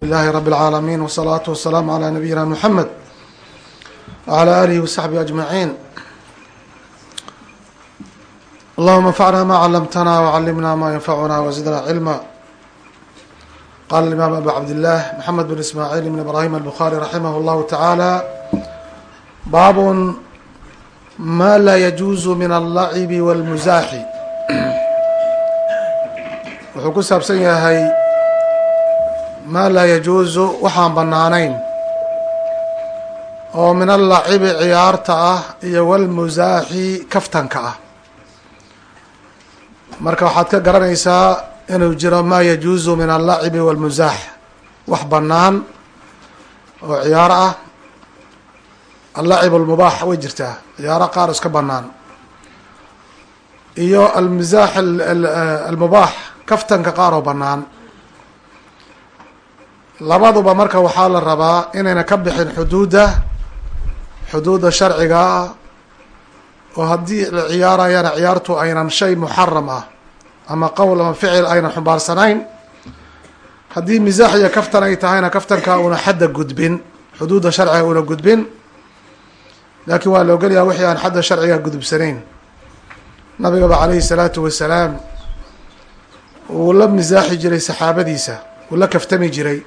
ilahi rab اlcaalamiin wsalaatu wasalaamu calaa nabiyina muxamed wعalى alihi wasaxbihi ajmaciin allahuma anfacna ma calamtana wcalimna ma yanfacuna wazidna cilma qala imaam abu cabdillaah maxamed bin ismaaciil ibn ibrahim albukhari raximah اllahu tacaala baabun ma laa yajuuzu min allacibi wاlmusaaxi wuxuu ku saabsan yahay maa laa yajuusu waxaan bannaanayn. oo min allacibi ciyaarta ah iyo walmusaaxi kaftanka ah. Marka waxaad ka garanaysaa inuu jiro maa yajuusu min allacibi walmusaax wax bannaan oo ciyaaro ah allacib almubaax way jirtaa. Ciyaaro qaar iska bannaan. Iyo almusaax almubaax kaftanka qaar oo bannaan labaduba marka waxaa la rabaa inayna ka bixin xuduudda xuduudda sharciga ah oo haddii la ciyaarayana ciyaartu aynan shay muxaram ah ama qowl ama ficil aynan xumaarsanayn haddii misaax iyo kaftan ay tahayna kaftanka una xadda gudbin xuduudda sharciga una gudbin laakiin waa la ogolyaha wixii aan xadda sharciga gudubsanayn nabigaba calayhi salaatu wasalaam uu la misaaxi jiray saxaabadiisa uu la kaftami jiray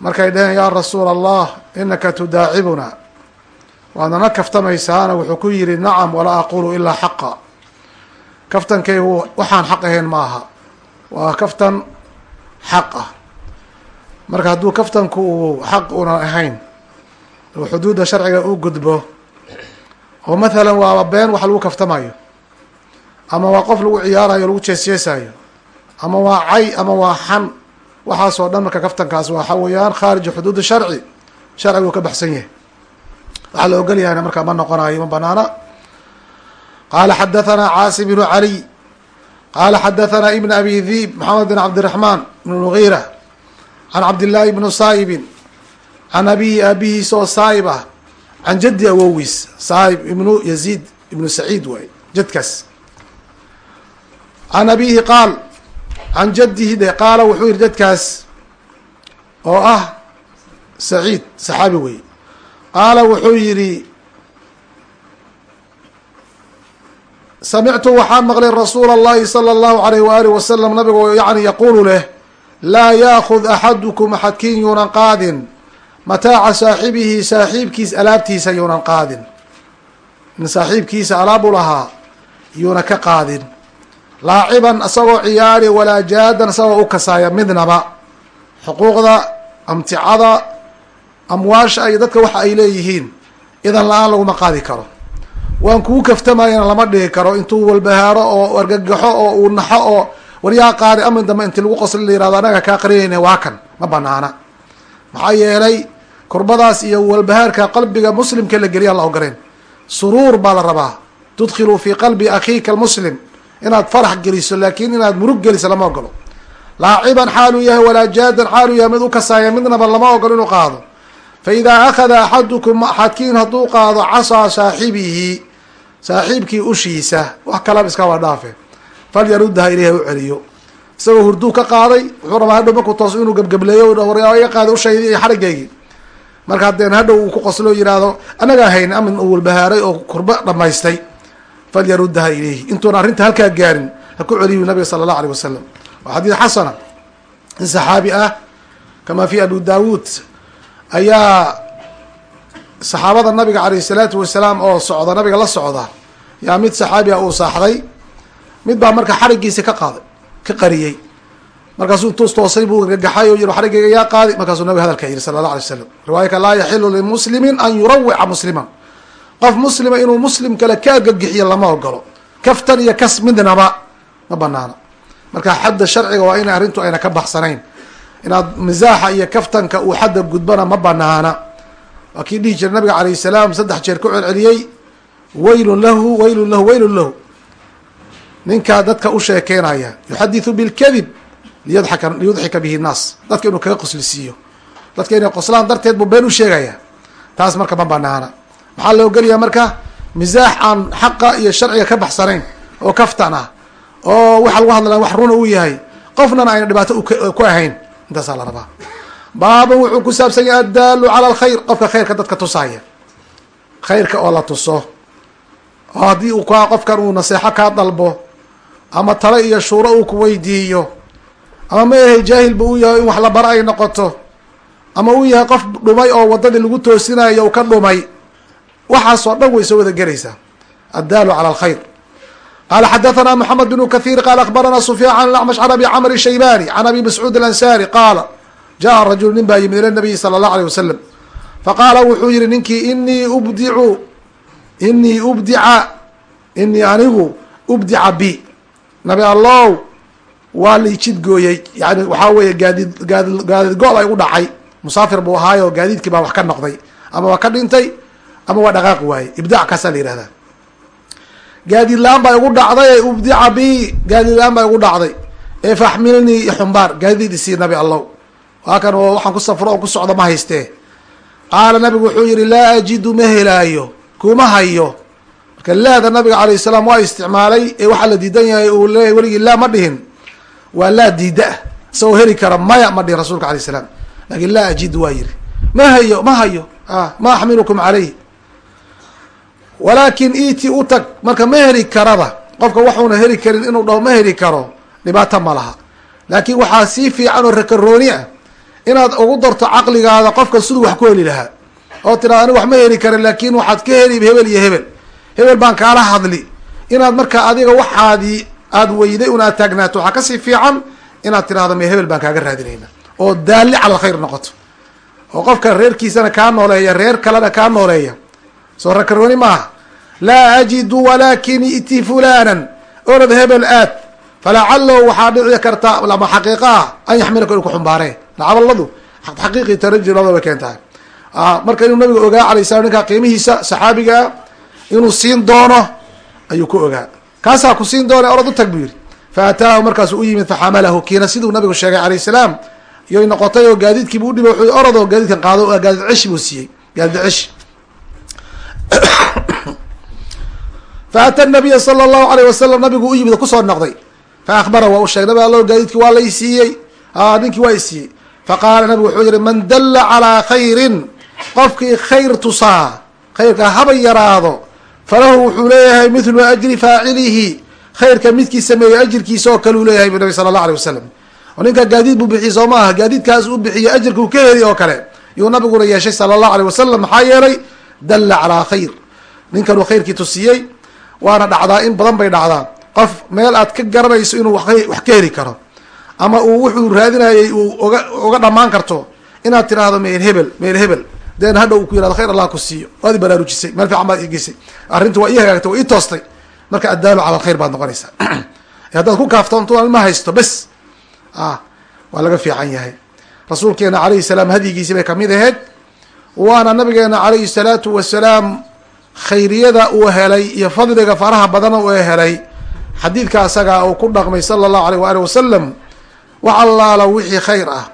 markay dhaheen yaa rasuula allah inaka tudaacibuna waadnana kaftamaysaana wuxuu ku yihi nacam walaa aqulu ilaa xaqa. Kaftankaygu waxaan xaq ahayn ma aha waa kaftan xaq ah. Marka hadduu kaftanku uu xaq una ahayn oo xuduudda sharciga u gudbo oo mathalan waaba been wax lagu kaftamayo ama waa qof lagu ciyaarayo lagu jeesjeesayo ama waa cay ama waa xan waxaasoo dhan marka kaftankaas waxa weeyaan khaariju xuduud sharci sharcigu ka baxsan yahay. Waxaa la ogol yahayna markaa ma noqonayo ma banaana. Qaala xadathana caasim bnu caliy qaala xadathana ibn abi dhiib maxamed bin cabdiraxmaan ibn mugiira can cabdillaahi bnu saa'ibin can abihi aabihiis oo saa'ib ah can jaddi awowiis saa'ib ibnu yaziid ibnu saciid waay jadkaas. Can abihi qaal can jaddihi de qaala wuxuu yihi jadkaas oo ah saciid saxaabi wey qaala wuxuu yihi samictu waxaan maqlay rasuula اllahi salى اllahu alayh waaalih wasalam nabigo yani yaquulu leh laa yaakud axadukum axadkiin yuunan qaadin mataaca saaxibihi saaxiibkiis alaabtiisa yuunan qaadin in saaxiibkiisa alaab u lahaa yuuna ka qaadin laaciban isagoo ciyaari walaa jaadan isagoo u kasaaya midnaba. Xuquuqda amticada amwaasha iyo dadka waxa ay leeyihiin idan la'aan laguma qaadi karo. Waan kugu kaftamayana lama dhihi karo intuu walbahaaro oo argagaxo oo uu naxo oo waryaa qaadi amin dambe inti lagu qosli la yiraahdo anaga kaa qarinayna waa kan ma banaana maxaa yeelay kurbadaas iyo walbahaarka qalbiga muslimka la geliya la ogoleen suruur baa la rabaa. Tudkhilu fi qalbi akhiika almuslim inaad farax geliso laakin inaad murug geliso lama ogolo. Laaciban xaaluu yahay walaa jaadan xaaluu yahay mid u kasaaya midnaba lama ogolo inuu qaado. Fa idaa akhada axadukum axadkiin hadduu qaado casaa saaxibihi saaxiibkii ushiisa wax kalaba iska waa dhaafe. Falyaruddaha ilayha u celiyo. Isagoo hurduu ka qaaday wuxuu rabaa hadhow markuu tooso inuu gebgableeyo iga qaada ushaydi iyo xarigaygi marka haddeen hadhow uu ku qoslo yihahdo anagaa hayn amin uu walbahaaray oo kurbo dhamaystay falyaruddaha ilayhi. Intuuna arrinta halkaa gaarin ha ku celiyu nabiga sala allah aleyh wasalam waa xadiid xasana. In saxaabi ah kamaa fi abu daawuud ayaa saxaabada nabiga caleyhi salaatu wasalaam oo socda nabiga la socda yaa mid saxaabi ah uu saaxday mid baa marka xariggiisa ka qaaday ka qariyey. Markaasuu intuus toosay buu gagaxay oo yiri xarigayga yaa qaaday markaasuu nabiga hadalka yidhi sala allah alay w slam laa yaxilu limuslimin an yurawica musliman qof muslima inuu muslim kale ka argagixiyo lama ogolo kaftan iyo kas midnaba ma banaana marka xadda sharciga waa ina arrintu ayna ka baxsanayn. Inaad misaaxa iyo kaftanka uu xadda gudbana ma banaana. Waa kii dhihi jiray nabiga alayh salaam saddex jeer ku celceliyey. Waylun lahu waylun lahu waylun lahu. Ninkaa dadka u sheekeynaya yuxadiثu bilkadib liyadxaka liyudxika bihi nnaas. Dadka inuu kaga qoslisiiyo dadka inay qoslaan darteed buu been u sheegaya. Taas marka ma banaana maxaa la ogolyaha marka? Misaax aan xaqa iyo sharciga ka baxsanayn oo kaftan ah oo waxa lagu hadlaya wax runa uu yahay. Qofnana ayna dhibaato ku ahayn. Intaasaa la rabaa. Baabun wuxuu ku saabsan yahay addaalu cala alkhayr qofka khayrka dadka tusaaya khayrka oo la tuso. Oo haddii uu ka qofkan uu naseexo kaa dalbo ama talo iyo shuuro uu ku weydiiyo ama ma ahay jaahil ba uu yahay in wax la bara ay noqoto ama uu yahay qof dhumay oo waddadii lagu toosinayo uu ka dhumay waxaas oo dhan way soo wada gelaysaa addaalu cala alkhayr qala xadathana mxamed bn kathir qala akbarana sufyaan can acmash can abi camr shaybani can abi mascuud alansari qaala jaءa rajul nin baa yimid ila nabiyi sala اllahu alيه wasalam faqaala wuxuu yihi ninkii inii ubdicu inii ubdica inii anigu ubdica bi nabi allow waa laijid gooyey yani waxaa weeye gaadid gaadid gaadid go- ay u dhacay musaafir buu ahaayo gaadiidkii baa wax ka noqday ama waa ka dhintay ama waa dhaqaaqi waaye ibdac kaasaa la yihahdaa gaadiid la'aan baa igu dhacday ubdica bi gaadiid baa igu dhacday. Ee faxmilnii ixumbaar gaadiid isii nabi allow. Waa kan oo waxaan ku safro oo ku socdo ma haystee. Qaala nabigu wuxuu yihi laa ajidu ma helaayo kuma hayo. Marka laada nabiga alayh salaam waa isticmaalay ee waxaa la diidan yahay uu leeyahy weligii laa ma dhihin. Waa laa diida ah isagoo heli kara maya ma dhihin rasulka alayh salaam. Lakin laa ajidu waa yiri ma hayo ma hayo ma axmilukum caleyh walaakin iti u tag marka ma heli karaba qofka waxuuna heli karin inuu dhaho ma heli karo dhibaato ma laha. Laakiin waxaa sii fiican oo rakarooni ah inaad ugu darto caqligaada qofka siduu wax ku heli lahaa. Oo tiraada aniga wax ma heli karin laakin waxaad ka heli hebel iyo hebel. Hebel baan kaala hadli. Inaad marka adiga waxaadii aada weyday un aad taagnaato waxaa ka sii fiican inaad tirahdo me hebel baan kaaga raadinayna. Oo daalli cala alkhayr noqoto. Oo qofka reerkiisana kaa nooleeya reer kalena kaa nooleeya soo rakarooni maaha. Laa ajidu walaakin iti fulanan orad hebel aad. Falacalo waxaa dhici karta lama xaqiiqa ah an yaxmilaka inu kuxumbaaree lacabaladu xaqiiqii taraji labada bay keentahay marka inuu nabiga ogaa alay slam ninkaa qiimihiisa saxaabigaa inuu siin doono ayuu ku ogaa. Kaasaa ku siin doona orad u tag buu yihi fa ataahu markaasu u yimid faxamalahu kiina siduu nabigu sheegay alayh salaam iyoy noqotay oo gaadiidkiibu udhibay wuxuu orado gaadiidkan qaado gaadiid cish buu siiyey. Gaadiid cish faata nabiya sala allahu alayh wasalam nabigu u yimid ku soo noqday. Faakbara waa u sheegay nabi allo gaadiidkii waa lay siiyey. Ninkii waa i siiyey. Faqaala nabigu wuxuu yihi man dalla calaa khayrin qofkii khayr tusaa khayrka haba yaraado falahu wuxuu leeyahay mithlu ajri faacilihi khayrka midkii sameeyey ajirkiisa oo kale uu leeyahay bu nabi sala allah alay wasalam ninka gaadiid buu bixiyey soo maaha gaadiidkaas u bixiyey ajirka uu ka heli oo kale yuu nabiguna yeeshay sala allahu aleyh wasalam maxaa yeelay dalla calaa khayr. Ninkanuu khayrkii tusiyey waana dhacdaa in badan bay dhacdaa. Qof meel aad ka garanayso inuu wax ka heli karo ama uu wuxuu raadinayay uu oga oga dhamaan karto inaad tiraahdo meel hebel meel hebel. Deen hadha uu ku yiraahdo khayr allah ku siiyo. Waad i baraarujisay meel fiican baad igesay arrinta waa ii hagaagtay waa ii toostay. Marka addaalu cala alkhayr baad noqonaysaa. Haddaad ku kaaftoonto ma haysto bes. Ah waa laga fiican yahay. Rasuulkeena calayhi salaam hadyigiisi bay ka mid ahayd waana nabigeena calayhi salaatu wasalaam khayriyada uu helay iyo fadliga faraha badana uu helay. Xadiidka asaga uu ku dhaqmay sala allahu aleyh waali wasalam wax allaala wixii khayr ah.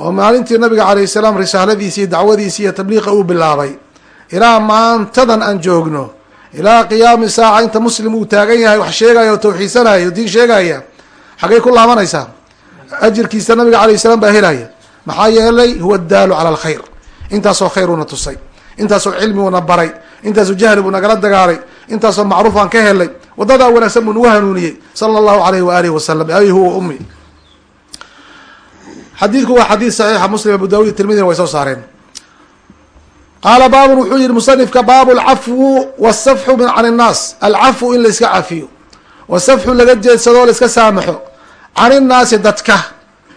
Oo maalintii nabiga calayh salaam risaaladiisi iyo dacwadiisi iyo tabliiqa uu bilaabay. Ilaa maantadan aan joogno ilaa qiyaami saaca inta muslim uu taagan yahay wax sheegaya oo tawxiidsanaya o diin sheegaya xaggay ku laabanaysaa? Ajirkiisa nabiga calayh salaam baa helaya. Maxaa yeelay huwa addaalu cala alkhayr intaasoo khayruuna tusay intaasoo cilmiguuna baray intaasoo jahli buu nagala dagaalay intaasoo macruuf aan ka helay wadadaa wanaagsan buu nagu hanuuniyey sala allahu alayhi wa alihi wasalam abi huwa ummi. Xadiidku waa xadiid saxiixa muslim abu dawud tirmidina way soo saareen. Qaala baabun wuxuu yihi musanifka baabu alcafwu wasafxu min can innaas alcafwu in la iska cafiyo wasafxu laga jeedsado o la iska saamaxo can innaasi dadka.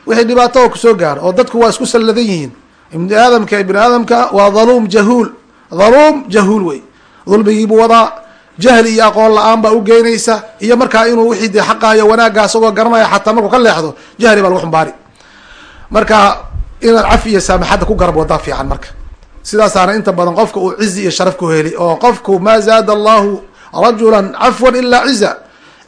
Wixii dhibaato oo ku soo gaaro oo dadku waa isku salladan yihiin ibni aadamka ibni aadamka waa dhaluum jahuul. Dhaluum jahuul wey. Dulmigiibuu wadaa jahli iyo aqoon la'aan baa ugeynaysa iyo markaa inuu wixii dee xaqaayo wanaagga asagoo garanaya xataa markuu ka leexdo jahli baa lagu xumbaari. Marka inaad cafi iyo saamaxadda ku garab wadaa fiican marka. Sidaasaana inta badan qofka uu cizi iyo sharaf ku heli oo qofku maa zaada allahu rajulan cafwan ilaa ciza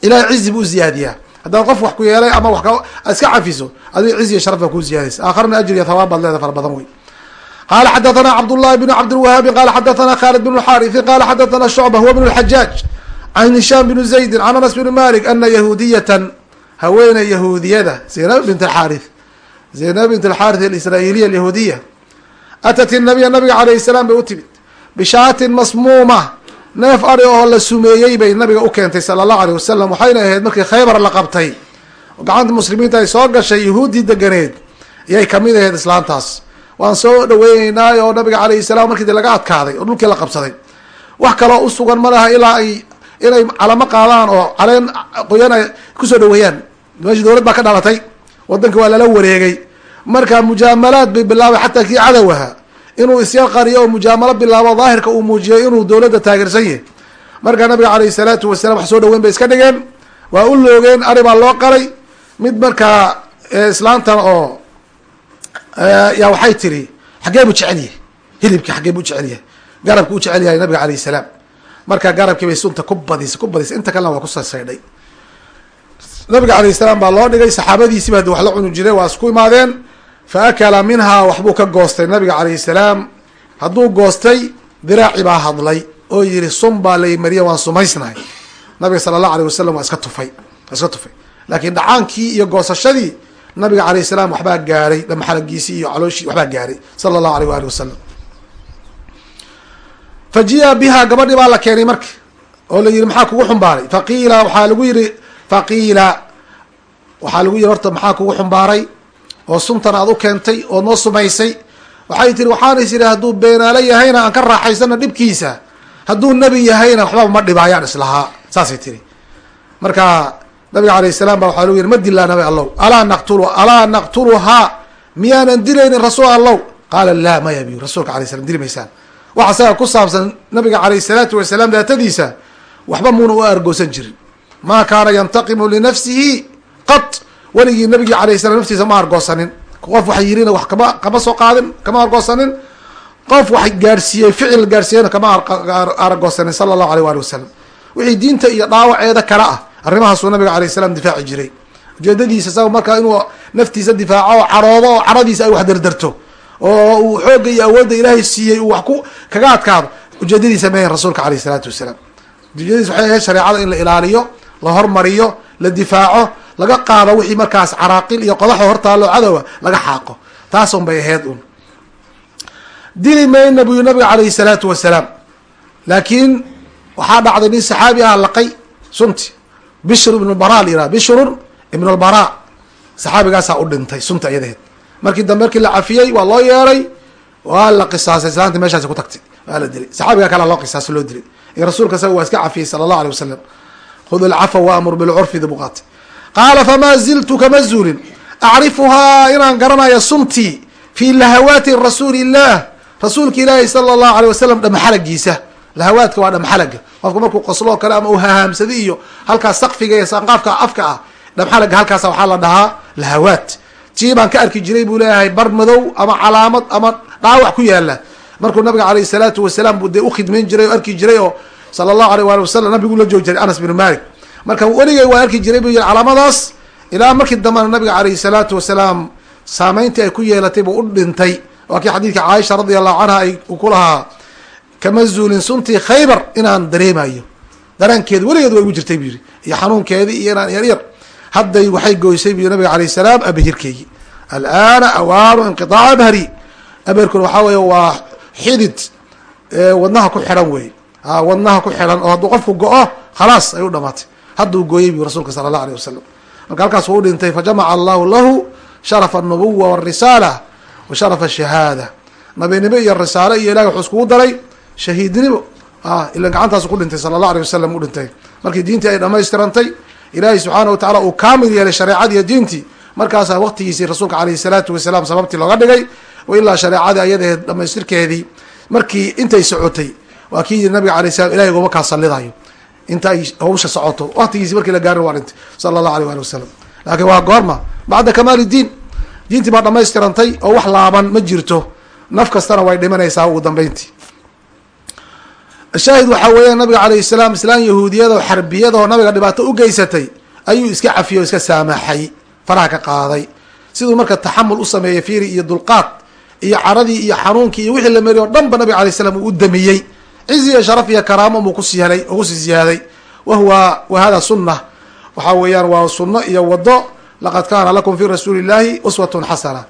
ilahay cizi buu uziyaadiyaa haddaad qof wax ku yeelay ama wa iska cafiso adiga cizi iyo sharaf baa kuu ziyaadaysa. Aakharna ajir iyo thawaab baad leeda fara badan wey qala xadathana cabdullahi bn cabdilwahaabi qala xadathana khalid bn xariثi qala xadathana shucba huwa bn اlxajaaj can hishaam bn zaydi can anas bn malik ana yahuudiyatan haweeney yahuudiyada zaynab bint xaarith zaynab bint alxarith alisraailiya alyahuudiya atat inabiya nabiga calayhi salaam bay u timid bishaatin masmuuma neef ari oo la sumeeyey bay nabiga u keentay sala allahu aleyh wasalam waxayna ahayd markii khaybar la qabtay oo gacanta muslimiinta ay soo gashay yahuuddii deganeed iyay ka mid ahayd islaantaas waan soo dhaweyneynaa oo nabiga calayhi salam markii de laga adkaaday oo dhulkii la qabsaday. Wax kaloo usugan ma laha ilaa ay inay calamo qaadaan oo caleen qoyan ay ku soo dhaweeyaan meesha dowlad baa ka dhalatay wadanka waa lala wareegay. Marka mujaamalaad bay bilaabay xataa kii cadow ahaa inuu isyar qariyo oo mujaamalo bilaabo daahirka uu muujiyo inuu dowladda taageersan yahay. Marka nabiga calayhi salaatu wasalam wax soo dhaweyn bay iska dhigeen waa u loogeen ari baa loo qalay mid markaa islaantan oo yaa waxay tiri xaggee buu jecel yahay? Hilibki xaggee buu jecel yahay? Garabka u jecel yahay nabiga alayh salaam. Marka garabkii bay sunta ku badisay ku badisay inta kalena waa ku sasaydhay nabiga alayh salaam baa loo dhigay saxaabadiisiba hadi wax la cuni jiray waa isku imaadeen. Fa akala minhaa waxbuu ka goostay nabiga calayhi salaam. Hadduu goostay diraaci baa hadlay oo yihi sun baa lay mariya waan sumaysnahay. Nabiga sala allahu alayh wasalam waa iska tufay iska tufay. Laakiin dhacaankii iyo goosashadii nabiga alayh salaam waxbaa gaaray dhamaxalagiisii iyo calooshii waxbaa gaaray sala allahu alayh waali wasalam fa ji'a bihaa gabadhii baa la keenay marka oo la yihi maxaa kugu xumbaaray faqiila waxaa lagu yihi faqiila waxaa lagu yihi horta maxaa kugu xumbaaray oo suntan aad u keentay oo noo sumaysay. Waxay tiri waxaana is yidhi hadduu beenaalo yahayna aan ka raaxaysana dhibkiisa hadduu nebi yahayna waxbaba ma dhibaayaan islahaa. Saasay tiri marka nabiga alayh salaam ba waxaa lagu yihi ma dilaa nabi allow alaa naqtulu alaa naqtuluhaa miyaanan dilaynin rasuul allow qaala laa maya biyu rasuulka alay slam dili maysaan. Waxa saga ku saabsan nabiga alayh salaatu wasalaam daatadiisa waxba muuna u argoosan jirin. Ma kaana yantaqimu linafsihi qat weligii nabigii alayh salam naftiisa ma argoosanin qof wax yirina wax kama kama soo qaadin kama argoosanin qof wax gaarsiiyey ficil gaarsiiyeyna kama argoosanin sala allahu aleyh waali wasalam wixii diinta iyo dhaawaceeda kale ah arrimahaasuu nabiga alayh salaam difaaci jiray. Ujeedadiisa saga markaa inuu naftiisa difaaco oo caroodo oo caradiisa ay wax derderto oo uu xoogga iyo awoodda ilaahay siiyey uu wax ku kaga adkaado ujeedadiisa meyan rasuulka aleyh isalaatu wasalaam. Ujeedadiisa waxay ahayd shareecada in la ilaaliyo la hormariyo la difaaco laga qaado wixii markaas caraaqil iyo qodaxda hortaalo cadowa laga xaaqo. Taasun bay ahayd un. Dili mayna buyu nabiga alayhi salaatu wasalaam. Laakiin waxaa dhacday nin saxaabi ah laqay sunti bishr ibn bara la yihah bishrun ibn lbara saxaabigaasaa u dhintay sunta iyadaheed markii dambe markii la cafiyey waa loo yeeray. Waa la qisaasay. Islaanti meeshaasi ku tagtay. Waa la dilay. Saxaabiga kalea loo qisaaso loo dilay. Iyo rasuulka isaga waa iska cafiyey sala allahu alay wasalam khud ilcafa waamur bilcurfi da buqaatay qaala famaa ziltu kama zuulin? Acrifuhaa inaan garanayo suntii fii lahawaati rasuuli illah rasuulka ilaahi sala allahu alay wasalam dhamaxalagiisa lahawaadka waa dhamaxalaga qofka markuu qosloo kale ama uu hahaamsada iyo halkaas sakfiga iyo sanqaafka afka ah dhamaxalaga halkaasa waxaa la dhahaa lahawaat tii baan ka arki jiray buu leeyahay bar madow ama calaamad ama dhaawac ku yaalla markuu nabiga alayh salaatu wasalaam buu dee ukhidmayn jiray oo arki jiray oo sala allahu aleyh waali wasalam nabigu la joogi jiray anas binu malik marka weligay waa arki jiray buu yihi calaamadaas ilaa markii dambena nabiga alayhi salaatu wasalaam saameyntii ay ku yeelatay buu u dhintay. Waa kii xadiidka caaisha radia allahu canha ay ku kamazulin suntii khaybar inaan dareemayo dareenkeeda weligeed waa igu jirtay bu yidhi. Iyo xanuunkeedii iyo inaan yaryar hadday waxay gooysay bu nabiga alayh salaam abahirkeygii alaana awaaru inqiaaca abhari abaherkuna waxaa weeye waa xidid wadnaha ku xidhan wey wadnaha ku xidhan oo hadduu qofku go-o khalaas ay dhamaatay. Hadduu gooyay bu rasulka sala allah aleyh wasalam marka halkaas wuu dhintay fajamaca allahu lahu sharafa anubuwa warisaala wa sharafa nabinimo iyo risaale iyo ilahi wuxuu iskugu daray shahiidnimo. Ila gacantaas ku dhintay sala allah alيh wasalam u dhintay. Markii diintii ay dhamaystirantay ilaahay subxaana wa tacala uu kaamil yeelay shareecadii iyo diintii. Markaasaa waqtigiisii rasuulka alayhi salaatu wasalaam sababtii looga dhigay. Wa ilaa shareecadii ayadaheed dhamaystirkeedii markii intay socotay waa kii nabiga alay slam ilahay ugama kaa salidayo inta ay hawsha socoto waqtigiisi markii la gaarin waa dhintay sala allahu alيh ali wasalam laakiin waa goorma bacda kamaal diin. Diintii baa dhamaystirantay oo wax laaban ma jirto. Naf kastana way dhimanaysaa ugu dambeyntii shaahid waxaa weeyaan nabiga alayh salaam islaan yahuudiyada oo xarbiyada oo nabiga dhibaato u geysatay ayuu iska cafiyey o iska saamaxay faraha ka qaaday. Siduu marka taxamul u sameeyey fiiri iyo dulqaad iyo caradii iyo xanuunkii iyo wixii la meriy o dhan ba nabiga alay slam uu u damiyey. Cizi iyo sharaf iyo karaamo muu kusi helay oo ku sii ziyaaday wahuwa wa hada sunna. Waxaa weeyaan waa sunno iyo wado laqad kaana lakum fi rasuuli illahi uswatun xasana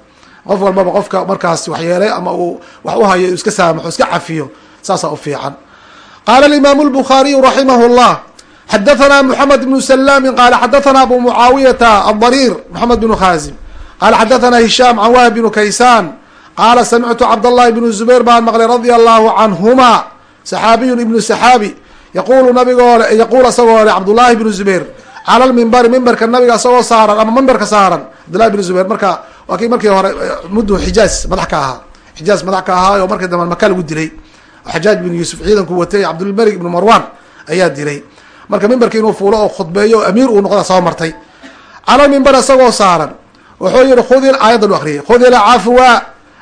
qof walbaba qofka markaas waxyeelay ama uu wax u hayo iska saamaxo iska cafiyo saasaa u fiican qaala imaamu lbukhaariyu raximah llah xadathana moxamed bnu salaamin qaala xadathana abu mucaawiyata adariir moxamed bnu khazim qaala xadathana hishaam can wahb bnu kaysaan qaala samictu cabdallahi bnu zubayr baan maqlay radia allahu canhuma saxaabiyun ibnu saxaabi yaqulu nabigoo yaquul isagoo le cabdullaahi bnu zubayr cala lmimbari mimbarka nabiga isagoo saaran ama mimbarka saaran cabdullahi bnu zubayr marka waa kii markii hore muddu xijaaz madax ka ahaa xijaaz madax ka ahaa oo markii dambe maka lagu dilay xajaaj bin yuusuf ciidanku watay cabdulmalik ibnu marwan ayaa dilay marka mimbarki inuu fuulo oo khudbeeyo amiir uu noqda soo martay. Cala mimbar isagoo saaran wuxuu yihi khudi aayaddan u akriyay khudi lcafwa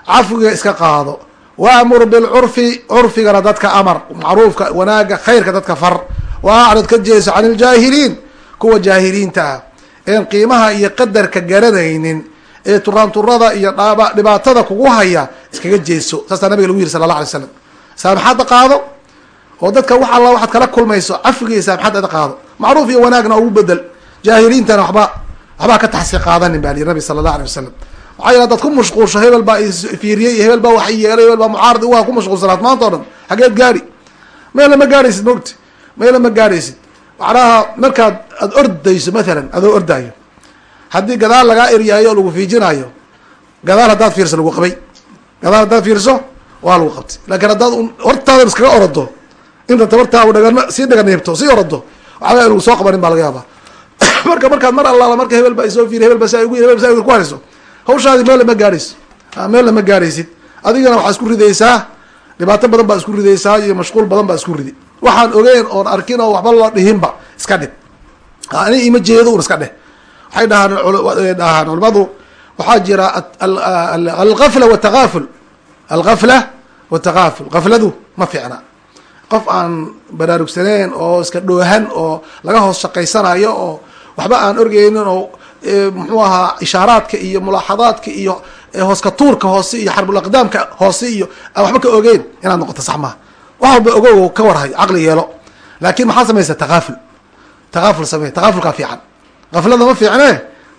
cafwiga iska qaado. Waamur bilcurfi curfigana dadka amar macruufka wanaaga khayrka dadka far. Wa acrid ka jeeso can iljaahiliin kuwa jaahiliinta ah. Een qiimaha iyo qadarka garanaynin ee turaanturada iyo dhibaatada kugu haya iskaga jeeso. Saasaa nabiga lagu yiri sala allah alay slam saamaxaadda qaado? oo dadka wax alla waxaad kala kulmayso cafiga iyo saamaxaadda qaado? macruuf iyo wanaagna ugu bedel jaahiliintana waxba waxbaa ka taxsi qaadanin ba yiri nabi sala allah alay wasalam waxaa yidha adaad ku mashquulsho hebel baa isfiiriyey hebel baa wax yeelay hebel baa mucaarad waa ku mashquulsanaad maanta o dhan. Xageed gaari. Meela ma gaaraysid mogti meela ma gaaraysid? Macnaha markaad aad ordayso mathalan adoo ordaayo. Haddii gadaal lagaa eryaayo oo lagu fiijinaayo gadaal haddaad fiirso lagu qabay. Gadaal haddaad fiirso waa lagu qabtay. Laakiin haddaad hortaadan iskaga orodo inta tabartaa dhagan sii dhaganiibto sii orodo waxba lagu soo qabanin baa laga yaabaa. Marka markaad mar allaala marka hebel baa isoo fiiriy hebel ba saa igu hebel ba saa ku hayso. Hawshaadi meel lama gaarayso meel lama gaaraysid adigana waxaa isku ridaysaa dhibaato badan baa isku ridaysaa iyo mashquul badan baa isku ridi. Waxaan ogeyn oon arkin oo waxba la dhihinba iska dhig ani ima jeedo un iska dheh. Waxay dhahaan dhahaan culimadu waxaa jira algafla watagaaful algafla watagaaful gafladu ma fiicna qof aan baraarugsaneyn oo iska dhoohan oo laga hoos shaqaysanayo oo waxba aan orgeynin oo muxuu ahaa ishaaraadka iyo mulaaxadaadka iyo hooska tuurka hoose iyo xarbul aqdaamka hoose iyo aan waxba ka ogeyn inaad noqoto sax maha wax walba ogow ka warhay caqli yeelo laakin maxaa samaysa takaaful takaaful samey takaafulkaa fiican gaflada ma fiicne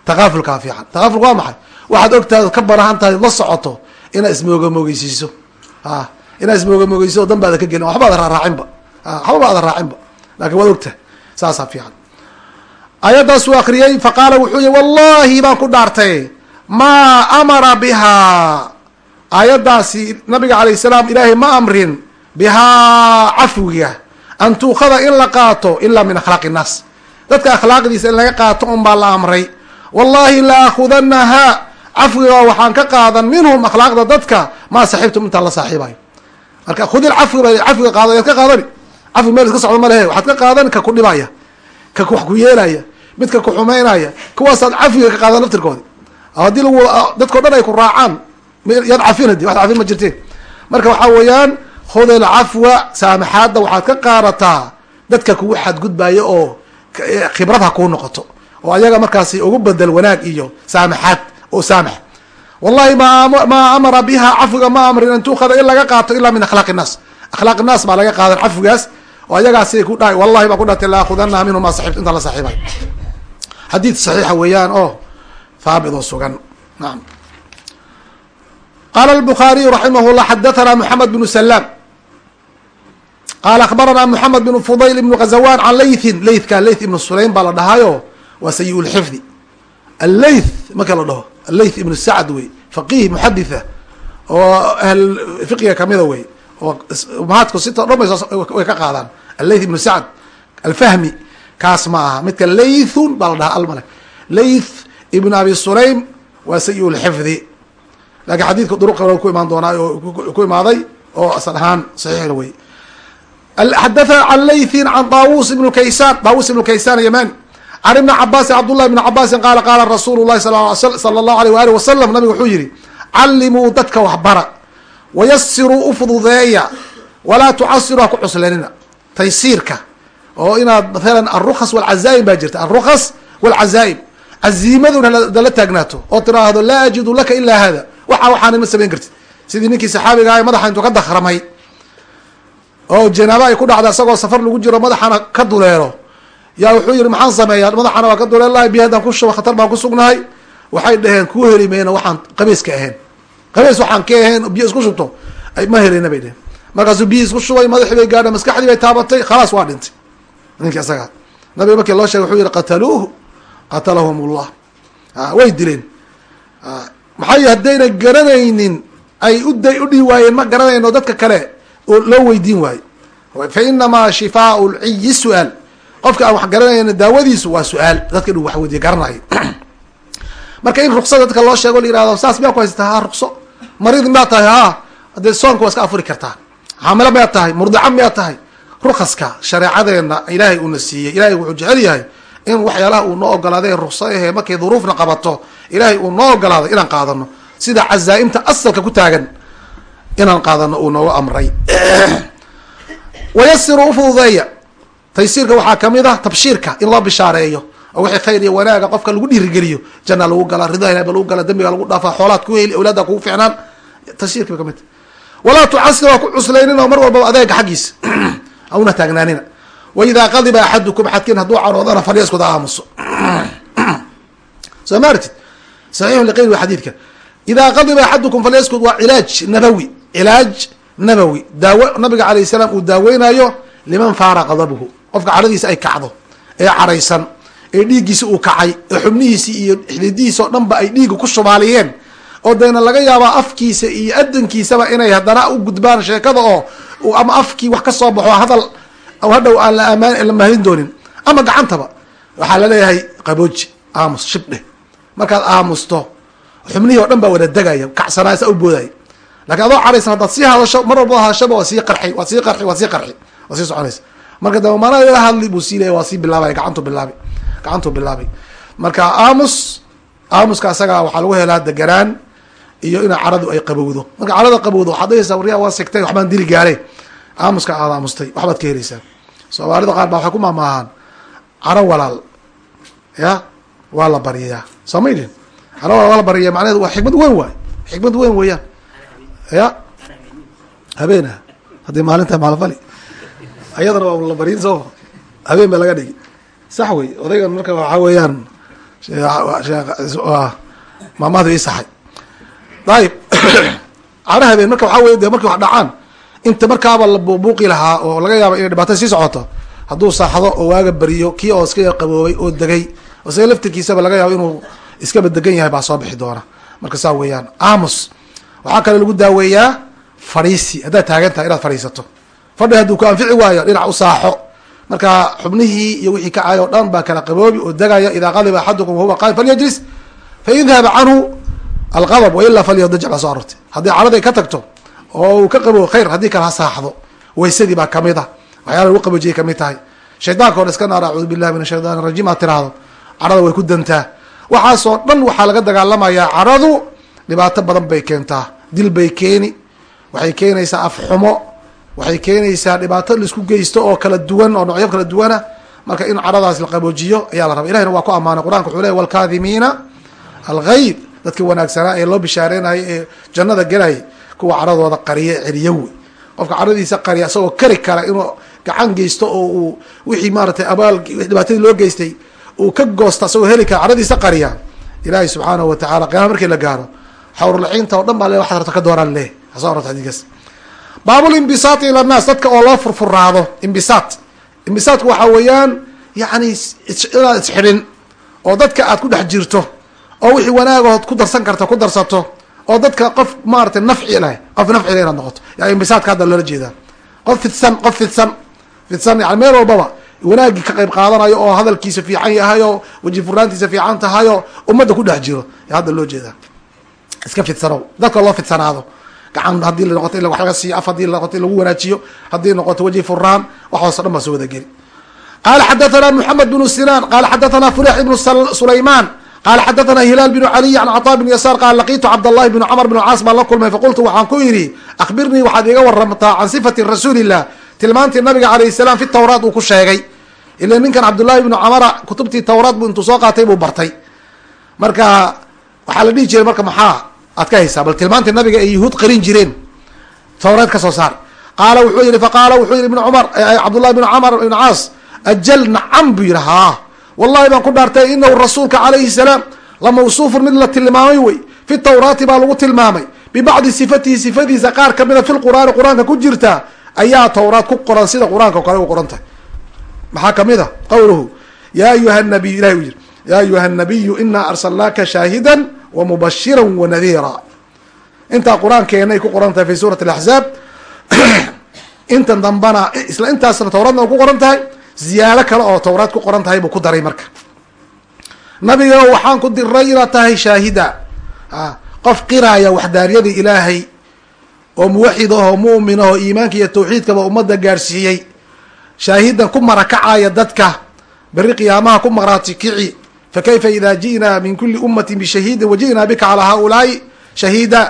takaafulkaa fiican takaafulka waa maxay waxaad ogtahay ka barahan tahay la socoto inaad ismoogamoogeysiiso a inaad ismoogamoogeysiso o dan baada ka gelin waxba ada raaraacinba waxba raacinba laakiin waad ogtahay saasaa fiican. Ayaddaasuu akriyey faqaala wuxuu yihi wallahi baan ku dhaartay maa amara bihaa aayaddaasi nabiga alayh salaam ilaahay ma amrin bihaa cafwiga an tuukhada in la qaato ilaa min akhlaaqi innaas dadka akhlaaqdiisa in laga qaato un baa la amray. Wallahi la akhudanaha cafwiga waxaan ka qaadan minhum akhlaaqda dadka maa saxiibtum intaan la saaxiibayo. Marka khudi cafwi ba cafwiga qaada yaad ka qaadani? Cafwi meel iska socdo ma lehe waxaad ka qaadani ka ku dhibaya ka wax ku yeelaya midka ku xumeynaya kuwaasaad cafiga ka qaadan laftirkoodi. Haddii lagu dadkao dhan ay ku raacaan yaad cafin hadi wax cafin ma jirteen marka waxaa weeyaan khud alcafwa saamaxaadda waxaad ka qaadataa dadka kugu xadgudbaya oo khibrad ha kuu noqoto. Oo ayaga markaasi ugu bedel wanaag iyo saamaxaad oo saamax wallahi ma maa amara biha cafwiga ma amrin an tuukhada in laga qaato ilaa min akhlaaqi innaas akhlaaq innaas baa laga qaadan cafwigaas oo ayagaasi ku dhahay wallahi baa ku dhahtay la akhudanaha minhu ma saxibtu intaan la saaxiibay xadiid saxiixa weeyaan oo haabit oo sugan naam qala الbخariyu raximah الlah xadathana mحamed بن سلام qala akhbarana mحamed بن fudayl بن غaزawan can laythin laythka layth ibn sulaym baa la dhahaayo waa sayi اlxifdi allayth marka la dhaho. Allayth ibn sacd wey faqih muxaditha oo ahl fiqiga kamida wey oo umahaadku sita dhan way ka qaadaan. Allayth ibn sacd alfahmi kaas ma aha. Midka laythun baa la dhahaa almale layth ibn abi sulaym waa sayi اlxifdi laakiin xadiidka duruq kale ku imaan doonaa oo ku imaaday oo asal ahaan saxiixna wey. Xadathana can laythin can daawus ibnu kaysaan daawus ibnu kaysaan yamani can ibni cabaasin cabdullahi ibni cabaasin qaala qaala rasuulu llahi sala allahu aleyh waali wasalam nabigu wuxuu yihi callimuu dadka waxbara wayasiruu ufududeeya walaa tucasiruu ha ku cuslanina. Taysiirka oo inaad mathalan alrukas walcazaa'im baa jirta alrukas walcazaa'im caziimaduna dala taagnaato oo tiraahdo laa ajidu laka ilaa hada waxa waxaana ma samayn kartid. Sidii ninkii saxaabiga madaxa intuu ka dakramay oo janaaba ay ku dhacda isagoo safar lagu jiro madaxana ka duleelo yaa wuxuu yihi maxaan sameeyaa? Madaxana waa ka duleelahay biyo haddaan kushuba khatar baan kusugnahay waxay dhaheen ku heli mayna waxaan qabayska ahayn. Qabays waxaan ka ahayn? Biyo isku shubto. Ma helina bay dheheen markaasuu biyi isku shubay madaxii bay gaadha maskaxdii bay taabatay khalaas waa dhintay. Ninkii isaga nabiga markii loo shegay wuxuu yihi qataluuhu qatalahum ullah way dileen. Maxay haddayna garanaynin ay uda udhihi waayeen ma garanayno dadka kale oo loo weydiin waayo fa inamaa shifaau lciyi su'aal qofka aan wax garanayna daawadiisu waa su'aal. Dadka dhu wax weydiye garanayo. Marka in ruksada dadka loo sheego la yihahdo saas miyaa ku haysataa? Ha rukso mariid miyaa tahay? Ha. Haddee soonka waa iska afuri kartaa. Xaamilo miyaa tahay? Murdica miyaa tahay? Rukaska shareecadeena ilaahay uuna siiyey. Ilahay wuxuu jecel yahay in waxyaalaha uu noo ogolaaday rukso ahe markay duruufna qabato. Ilaahay uu noo ogolaaday inaan qaadano sida cazaa-imta asalka ku taagan inaan qaadano uu noogu amray. Wayasiru ufududeeya taysiirka waxaa ka mid ah tabshiirka in loo bishaareeyo oo wixii khayr iyo wanaaga qofka lagu dhiirigeliyo janna lagu galaa ridaha ilahi ba lagu galaa dambiga lagu dhaafaa xoolaad ku heli awlaadda kugu ficnaan taysiirka bay ka mid walaa tucasir waa ku cuslaynin oo mar walbaba adeega xaggiisa. Auna taagnaanina. Waidaa qadiba axadukum xadkin hadduu caroodana falyaskuda aamuso soo ma artid saxiixu liqayri wa xadiidka. Idaa qadiba axadukum falyaskud waa cilaaj nabawi. Cilaaj nabawi. Daawo nabiga alayh salaam uu daaweynayo liman faara qadabuhu qofka cadhadiisa ay kacdo ee cadhaysan ee dhiiggiisi uu kacay ee xubnihiisi iyo xididihiisa oo dhan ba ay dhiiga ku shubaaliyeen oo deena laga yaabaa afkiisa iyo adankiisaba inay haddana u gudbaan sheekada oo ama afkii wax ka soo baxo hadal hadhow aan la mahlin doonin ama gacantaba. Waxaa la leeyahay qabooji aamus shibdheh markaad aamusto xubnihii o dhan baa wada degaya kacsanaasa u boodaya. Lakin adoo cadhaysan haddaad sii hadasho mar walba hadashaba waa sii qarxi waa sii qarxi waa sii qarxi waa sii soconaysa marka daba mana la hadli buu sii leeya waa sii bilaabay gacantu bilaabay gacantuu bilaabay marka aamus aamuska asaga waxaa lagu helaa deganaan iyo ina caradu ay qabowdo. Marka carada qabowdo waxaad dhahaysaa waryaa waa sigtay waxbaan dili gaare. Aamuska aad aamustay waxbaad ka heleysaa soomaalida qaar baa waxay ku maamaahaan caro walaal ya waa la baryayaa soo ma idhin caro walaal waa la baryayaa macnaheedu waa xikmad weyn waay xikmad weyn weeyaan. Ya? Habeena haddii maalinta maalfali ayadana waa la baryin soo. Habeen ba laga dhigi sax wey odaygan marka waxaa weeyaan maamahdu ii saxay. Ayib caro habeen marka waxaa wey de markay wax dhacaan inta markaaba la buubuuqi lahaa oo laga yaaba inay dhibaatada sii socoto hadduu saaxdo oo waaga beriyo kii oo iska qaboobay oo degay isaga laftirkiisaba laga yaabo inuu iskaba degan yahay baa soo bixi doona. Marka saa weeyaan aamus waxaa kale lagu daaweeyaa fadhiisi haddaad taagan tahay inaad fadhiisato fadhi hadduu ku anfici waayo dhinac u saaxo. Marka xubnihii iyo wixii kacay oo dhan baa kala qaboobi oo degaya idaa qadiba axadukum wahuwa qaim falyajlis. Fain dahaba canhu alqadab wailaa falyadajic baa soo arortay. Haddii caraday ka tagto oo uu ka qabo khayr haddii kale ha saaxdo waysadii baa ka mid ah. Waxyaala lagu qaboojiyay ka mid tahay. Shaydaanka hor iska naar acuudu billahi min ashaytaan rajiim aad tiraahdo carada way ku dantaa. Waxaasoo dhan waxaa laga dagaalamayaa caradu dhibaato badan bay keentaa. Dil bay keeni. Waxay keenaysaa afxumo waxay keenaysaa dhibaato la isku geysto oo kala duwan oo noocyo kala duwana marka in caradaas la qaboojiyo ayaa la rabaa. Ilahina waa ku amaanay qur'anka wuxuu ley walkaadimiina alghayd dadka wanaagsanaa ee loo bishaareynaya ee jannada gelay kuwa caradooda qariya celiyo wey. Qofka caradiisa qariya isagoo kari kara inuu gacan geysto oo uu wixii maaratay abaal dhibaatadii loo geystay uu ka goosta isagoo heli kara caradiisa qariya. Ilaahay subxaanahu watacala qiyaama markii la gaaro xawrlaciinta oo dhan baa le waxaad rabta ka dooraan leh. Hasoo arorta xadiikaas baabulimbisaati ila naas dadka oo loo furfuraado imbisaat. Imbisaatku waxaa weeyaan yani inaad isxidhin oo dadka aad ku dhex jirto oo wixii wanaagood ku darsan karta ku darsato oo dadka qof maaratay nafci leh qof nafci leh inaad noqoto. Yaa imbisaadka hadda loola jeedaa. Qof fidsan qof fidsan fidsan yani meel walbaba wanaaggii ka qayb qaadanayo oo hadalkiisa fiican yahay oo weji furnaantiisa fiican tahay oo ummadda ku dhex jiro. Hadda loo jeedaa. Iska fidsanow dadka loo fidsanaado gacan haddii noqoto in wax laga siiyo af haddii noqoto in lagu wanaajiyo haddii noqoto weji furaan waxaasoo dhan baa soo wada geli qala xadathana moxamed bnu sinaan qala xadathana fulix ibnu sulayman qala xadathana hilaal bnu caliy an caطaa bn yasaar qaala laqitu cabdاllahi bn cmr bn caas baan la kulmay faqultu waxaan ku yidhi akbirnii waxaad iga waramtaa can sifati rasuuli illah tilmaantii nabiga alayh salaam fi tawraat uu ku sheegay. Ila ninkan cabdullahi bnu camara kutubtii tawraat bu intuu soo qaatay buu bartay. Marka waxaa la dhihi jiray marka maxaa aad ka haysaa bal tilmaantii nabiga ay yuhuud qarin jireen. Tawraat ka soo saar. Qaala wuxuu yihi faqaala wuxuu yihi ibn cumar cabdullahi bn camr ibn caas ajal nacam buu yidhi. Haa wallahi baan ku dhaartay inahu rasuulka calayhi salaam la mawsuufun mid la tilmaamay wey. Fi tawraati baa lagu tilmaamay. Bibacdi sifatihi sifadiisa qaar kamida fi lqur'aani qur'aanka ku jirta ayaa tawraat ku qoran sida qur'aanka kale u qoran tahay. Maxaa ka mid a qawluhu? Ya ayuha nabiy ilahi u yiri ya ayuha nabiyu inaa arsalnaaka shaahidan wa mubashira wa nadiira intaa qur'aankeenay ku qoran tahay fi suurat alaxzaab intan dambana isla intaasna tawraadna ku qoran tahay ziyaado kale oo tawraad ku qoran tahay buu ku daray marka nabiga waxaan ku diray inaad tahay shaahida qof qiraaya waxdaariyada ilaahay oo muwaxid ahoo mu'min ahoo iimaanka iyo tawxiidkaba ummadda gaadhsiiyey shaahidan ku marakacaya dadka beri qiyaamaha ku maraati fa kayfa ida ji'naa min kuli ummatin bishahiidin waji'naa bika calaa haaulaai shahiida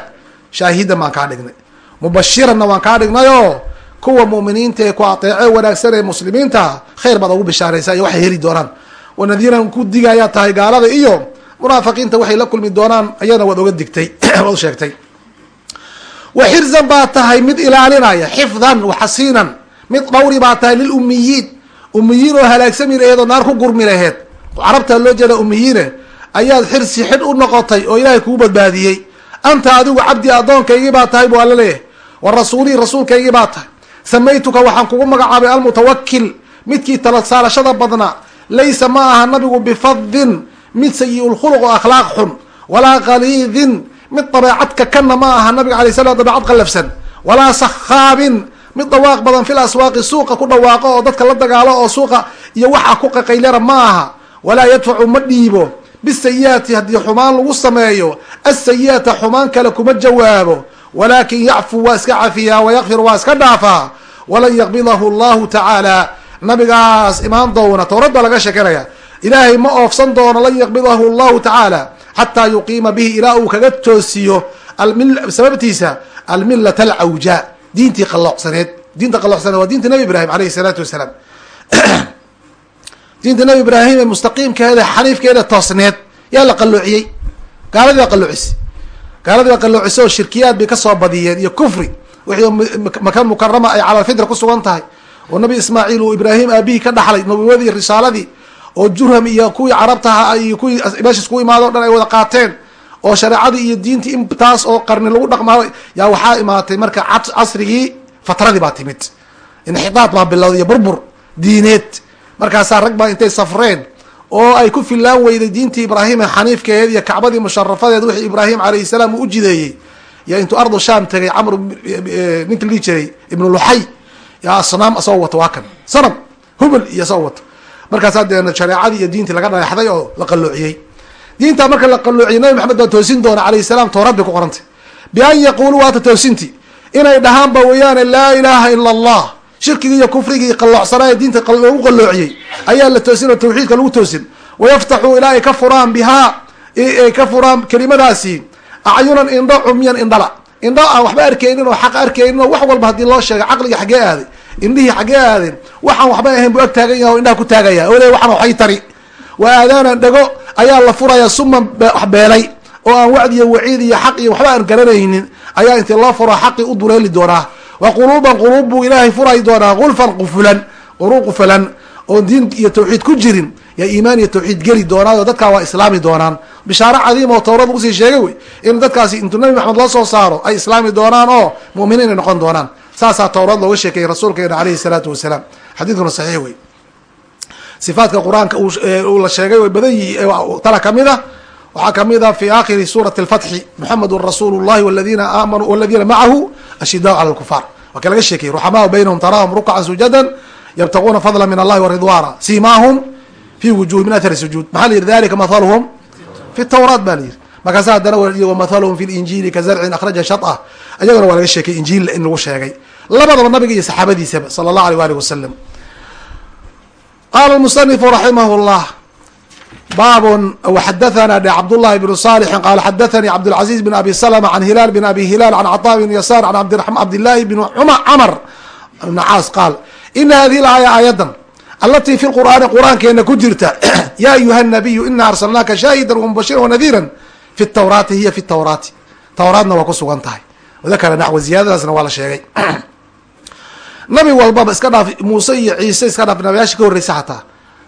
shaahidan baan kaa dhignay mubashiranna waan kaa dhignay oo kuwa mu'miniinta ee ku ateece wanaagsan ee muslimiinta khayr baad ugu bishaaraysaa iyo waxay heli doonaan wanadiiran ku digayaa tahay gaalada iyo munaafiqiinta waxay la kulmi doonaan ayana waad oga digtay waad u sheegtay wa xirzan baa tahay mid ilaalinaya xifdan waxasiinan mid dhawri baa tahay lilumiyiin umiyiin oo halaagsami laheed oo naar ku gurmi laheed carabtaa loo jeeda umiyiine ayaad xirsi xidh u noqotay oo ilaahay kugu badbaadiyey. Anta adigu cabdi addoonkaygii baa tahay buu alla leeyahay. Wa rasuulii rasuulkaygii baa tahay. Samaytuka waxaan kugu magacaabay almutawakil midkii tala saarashada badna laysa ma aha nabigu bifadin mid sayi-ulkhuluq oo akhlaaq xun walaa qaliidin mid dabeecadka kana ma aha nabiga alay slam dabeecad qallafsan walaa sakhaabin mid dhawaaq badan fil aswaaqi suuqa ku dhawaaqo oo dadka la dagaalo oo suuqa iyo waxa ku qaqaylera ma aha walaa yadfacu ma dhiibo. Bisayi'ati haddii xumaan lagu sameeyo asayi'ata xumaan kale kuma jawaabo. Walaakin yacfu waa iska cafiyaa wayakfir waa iska dhaafaa. Walan yaqbidahu allahu tacaala nabigaas imaan doona towrad baa laga sheekanaya ilaahay ma oofsan doono lan yaqbidahu allahu tacaala xataa yuqiima bihi ilaa uu kaga toosiyo sababtiisa almilata alcawja diintii qalloocsaneed diinta qalloocsaneed waa diinta nabi ibraahim alayhi salaatu wasalaam diinta nabi ibraahim ee mustaqiimkeeda xaniifkeeda toosneed yaa la qalloociyey gaaladii baa qaloocisay gaaladii baa qaloocisay oo shirkiyaad bay ka soo badiyeen iyo kufri. Wixii maka mukarama ay cala alfitra ku sugan tahay. Oo nabi ismaaciil uu ibraahim aabihii ka dhaxlay nabiwadii risaaladii oo jurham iyo kuwii carabtaha iyo kuwii meeshas ku imaado o dhan ay wada qaateen oo shareecadii iyo diintii intaas oo qarni lagu dhaqmaa yaa waxaa imaatay marka casrigii fatradii baa timid. Inxidaad baa bilowday iyo burbur diineed markaasaa rag baa intay safreen oo ay ku filaan weyday diintii ibraahim ee xaniifkeed iyo kacbadii musharafadeed wixii ibraahim alayhi salaam uu ujideeyey yo intuu ardu sham tegay camr ninka lii jiray ibnu luxay yaa asnaam asagoo wato waa kan. Sanam hubel iyo asagoo wato markaasaa dee shareecadii iyo diintii laga dhaleexday oo la qalloociyey diintaa marka la qalloociyey nabi maxamed baa toosin doona alayhi salaam towrad bay ku qorantay. Bian yaquulu waata toosinti inay dhahaanba weeyaane laa ilaaha ila allah shirkigii iyo kufrigii qalloocsanaa ee diinta lagu qalloociyey ayaa la toosin oo tawxiidka lagu toosin. Wayaftaxuu ilaa ay ka furaan bihaa ay ka furaan kelimadaasi acyunan indho cumyan indhala. Indho aan waxba arkaynin oo xaq arkaynin oo wax walba haddii loo sheegay caqliga xaggee aaday indhihii xaggee aadeen waxaan waxba ahayn buu ag taagan yaha o indhaha ku taagaya. O le waxaan waxay tari waa aadaanan dhago ayaa la furaya suman wax beelay oo aan wacdi iyo waciid iyo xaq iyo waxba aan garanaynin ayaa intii loo furo xaqii u duleeli doonaa wa quluuban quluub buu ilaahay furay doonaa gulfan qufulan quluub qufulan oon diin iyo tawxiid ku jirin yaa iimaan iyo tawxiid geli doonaayo dadkaa waa islaami doonaan. Bishaaro cadiim oo towrad lagu sii sheegay wey in dadkaasi intuu nabi maxamed loo soo saaro ay islaami doonaan oo mu'miniin ay noqon doonaan. Saasaa towrad looga sheekeeyey rasuulkeena alayhi salaatu wasalaam. Xadiidkuna saxiix wey. Sifaadka qur'aanka uu la sheegay way badan yihi tala ka mid a waxaa ka mid ah fi akhiri suurati اlfatxi muxamedun rasuulu اllahi wladiina aamanuu waladiina macahu ashidaau cala lkufaar waa ka laga sheekeyey ruxamaau baynahum taraahum rukacan sujadan yabtaguuna fadla min allahi waridwana siimaahum fi wujuhi min athari sujuud. Maxaa layidhi dalika mathaluhum fi tawraat ba layidhi markaasa haddana wamathaluhum fi linjiili ka zarcin akhraja shatah ayagana waa laga sheekay injiil in lagu sheegay. Labadaba nabiga iyo saxaabadiisaba sala allah aleyh walih wasalam qaala musanifu raximah llah baabun waxadathana de cabdullahi bnu salixin qala xadathanii cabdاlcaziz bn abi slma can hilaal bn abi hilaal can caطa bn yasaar can cabdillahi bn camr bn caas qaal ina hadihi laaya aayadan alatii fi lqur'aani qur'aankeena ku jirta ya ayuha nabiyu ina arsalnaaka shaahida wamubashira wanadiira fi tawraati hiya fi tawraati tawraatna waa ku sugan tahay. Dakara naxwa ziyadadaasna waa la sheegay. Nabi walbaba iska dhaaf muuse iyo ciise iska dhaaf nabiyaasha ka horreysa xataa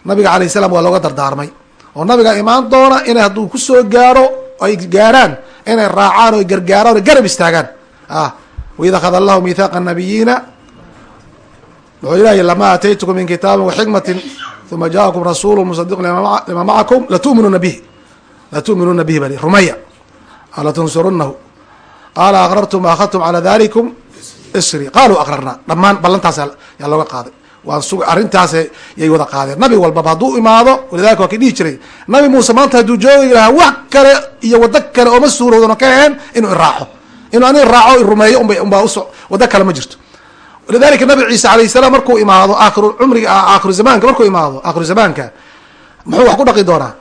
nabiga alayh salaam waa looga dardaarmay oo nabiga imaan doona inay hadduu ku soo gaaro ay gaaraan inay raacaan o gargaaraan o garab istaagaan. Ah waid akhada allahu mithaaqa nabiyiina wuxuu ilahy lama aataytukum min kitaabin waxikmatin uma jaakum rasuulu musadiqun lima macakum latu'minuuna bihi. Latu'minuuna bihi bali rumaya latunsurunahu qaala aqrartum akhadtum calaa dalikum isri. Qaaluu aqrarna dhammaan ballantaas yaa looga qaaday waan su arrintaas yay wada qaadeen. Nabi walbaba hadduu imaado walidalika waa kay dhihi jiray. Nabi muuse maanta hadduu joogi lahaa wax kale iyo wado kale ooma suurowdan oo ka aheen inuu iraaco inuu ani iraaco rumeeyo unba unbaa wado kale ma jirto. Walidalika nabi ciise alayh salaam markuu imaado aakhiru cumriga aakhiru zamaanka markuu imaado aakhiru zamaanka muxuu wax ku dhaqi doonaa?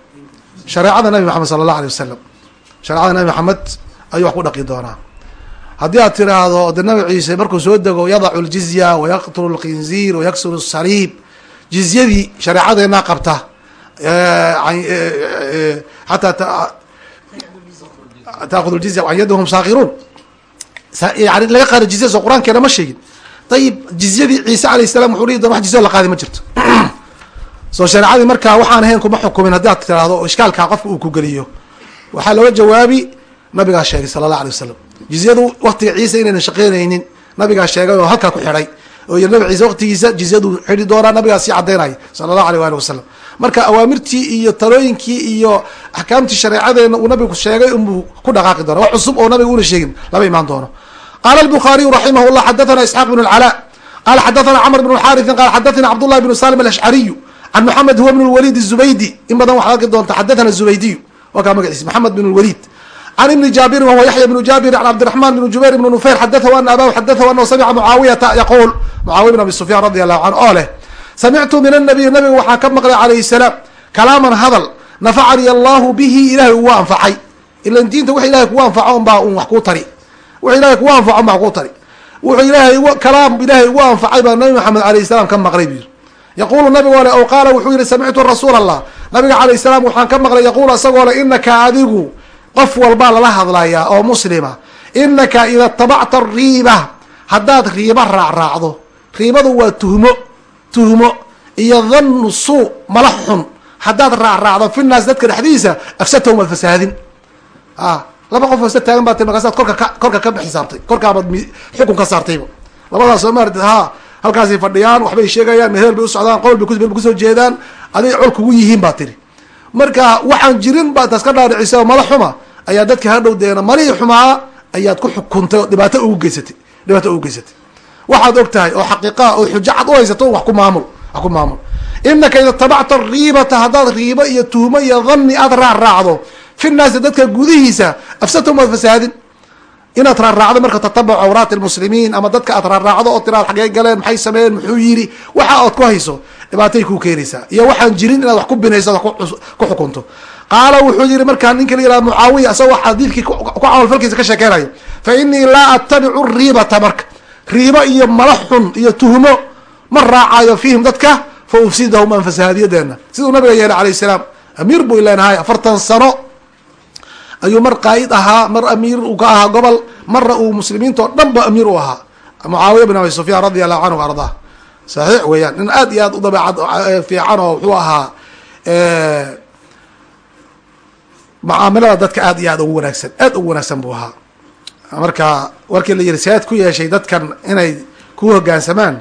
Shareecada nabi maxamed sala allah alay wasalam shareecada nabi maxamed ayuu wax ku dhaqi doonaa haddii aad tiraahdo de nabi ciise markuu soo dego yadacu ljizya wayaqtulu lkhinziir wayaksuru saliib jizyadii shareecadeenaa qabta xataa taakhud ljizya an yadahum saakiruun yani laga qaado jizya soo qur'aankeena ma sheegin. Ayib jizyadii ciise alayh salam wuxuu dhihi doona wax jizya la qaadi ma jirto. Soo shareecadii markaa waxaan ahayn kuma xukumin. Haddii aad tiraahdo ishkaalkaa qofka uu ku geliyo. Waxaa looga jawaabi nabigaa sheegay sala allah alay wasalam jizyadu waktiga ciise inayna shaqaynaynin nabigaa sheegay oo halkaa ku xidhay oo yiri nabi ciise waktigiisa jizyadu xidhi doonaa nabigaa sii caddaynaya sala allahu aleyh waali wasalam marka awaamirtii iyo talooyinkii iyo axkaamtii shareecadeenna uu nabigu sheegay unbuu ku dhaqaaqi doona wax cusub oo nabiga una sheegin lama imaan doono. Qaala albukhaariyu raximah llah xadathana isxaaq bn lcalaa qala xadathana camr bn xaarithin qala xadathana cabdullahi bnu salim alashcariyu. Can moxamed huwa bn lwalid zubaydi in badan waxaad arki doonta xadathana zubaydiyu. Waa kaa magaciisa moxamed bn lwalid can ibni jaabirin wahuwa yaxya bnu jaabir an cabdiraxman bn jubayr bn nufeyr xadatahu ana abahu xadatahu anahu samica mucaawiyata yaquul mucaawiya bn abi sufyan radi allahu canhu oo leh samictu min anabiy nabiga waxaa ka maqlay calayhi salaam kalaaman hadal nafacani allahu bihi ilahay ugu anfacay ilan diinta wix ilahay kugu anfaco unbaa un wax kuu tari wix ilahay kugu anfaco unbaa kuu tari wuxuu ilaahay kalaam ilaahay ugu anfacay baa nabi maxamed alayh salaam ka maqlay buu yiri yaqulu nabigo le ow qaala wuxuu yihi samictu rasuul allah nabiga calayh salaam waxaan ka maqlay yaquulu isagoo le inaka adigu qof walbaa lala hadlayaa oo muslima inaka ida tabacta riiba haddaad riiba raacraacdo riibadu waa tuhmo tuhmo iyo dhannu suu mala xun haddaad raacraacdo fi naas dadka dhexdiisa afsadtahum waad fasaadin. A laba qof isla taagan baa ti markaasaad korka ka korka ka xisaabtay korkaabaad xukun ka saartayba labadaas soo ha halkaasay fadhiyaan waxbay sheegayaan mehel bay u socdaan qowl bay ku soo jeedaan aday col kugu yihiin baa tiri. Marka waxaan jirin baad taas ka dhaadhicisay oo mala xuma ayaa dadka hadhow deena malihii xumaa ayaad ku xukuntay oo dhibaato ugu geysatay dhibaato ugu geysatay. Waxaad og tahay oo xaqiiqaa oo xujo cad u haysato wax ku maamul wax ku maamul. Inaka ida tabacta riibata haddaad riibo iyo tuhmo iyo dhanni aad raacraacdo fi naasi dadka gudihiisa afsadtum waad fasaadin. Inaad raarraacdo marka tatabuc awraati lmuslimiin ama dadka aad raarraacdo oo tiraad xaggey galeen maxay sameeyeen muxuu yiri waxa ood ku hayso dhibaatay kuu keenaysaa. Iyo waxaan jirin inaad wax ku binayso wax ku xukunto qaala wuxuu yihi markaa ninka la yihahda mucaawiya isagoo xadiidkii ku camalfalkiisa ka sheekeynayo fa inii laa attabicu riibata marka. Riibo iyo mala xun iyo tuhmo ma raacayo fiihim dadka fa ufsidahum aan fasahaadiyadeena siduu nabiga yeelay alayh salaam amiir buu ileenahay afartan sano ayuu mar qaa'id ahaa mar amiir uu ka ahaa gobol marna uu muslimiinta oo dhan amiir u ahaa. Mucaawiya bin abi sufyaan radi allahu canhu ardaa. Saxiix weeyaan nin aad iyo aad u dabeecad fiican oo wuxuu ahaa mucaamalada dadka aad iyo aad ugu wanaagsan aad ugu wanaagsan buu ahaa. Marka warkii la yihi sead ku yeeshay dadkan inay ku hogaansamaan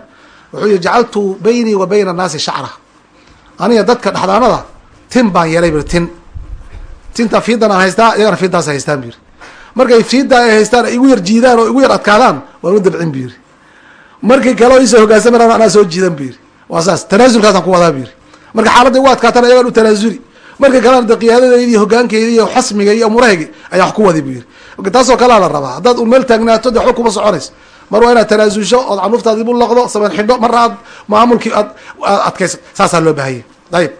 wuxuu yihi jacaltu baynii wa bayna annaasi shacra. Aniga dadka dhexdaanada tin baan yeelay bui tin. Tinta fiidan aan haystaa iyagana fiidaas haystaan bu yiri markay fiida ay haystaan ay igu yar jiidaan oo igu yar adkaadaan waan u dabcin bu yiri markii kale oo isoo hogaansamaan anaa soo jiidan bu yiri waa saas tanaasulkaasaan ku wadaa bu yiri marka xaaladda igu adkaatana iyagaan u tanaasuli marka kalena de qiyaadadeydi iyo hogaankeedi iyo xasmiga iyo amurahaygi ayaa wax ku wadi bu yiri marka taasoo kalea la rabaa haddaad un meel taagnaato de waxba kuma soconayso mar waa inaad tanaasulsho ood canuuftaadi bu laqdo sameen xidho marna aad maamulkii aad adkayso saasaa loo baahanya ayib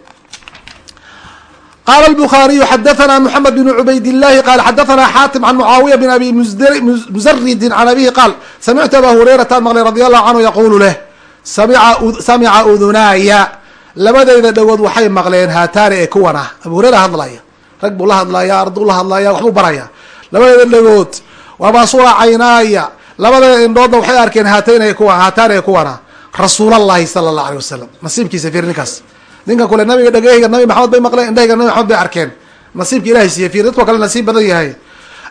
qala الbخariyu xadaثna mحamed بn cubayd الlahi qal xadaثna xatim an mucaawiya bn abi muzaridi an abihi qaal samictu aba hurayrata maqlay radi allahu canhu yaqulu leh samica udunaaya labadayda dhagood waxay maqleen haataani ee kuwan ah abu hureyra hadlaya rag buu la hadlaya arduu la hadlaya waxbuu baraya labadayda dhagood wabasura caynaaya. Labadayda indhoodna waxay arkeen haatayn kuwa haataani ee kuwan ah rasuulallahi sala allah aleyh wasalam nasiibkiisa fiir ninkaas. Ninka kule nabiga dhageyga nabi maxamed bay maqleen indhahayga nabi maxamed bay arkeen. Nasiibka ilahay siiye fiir. Dadkao kale nasiib badan yahay.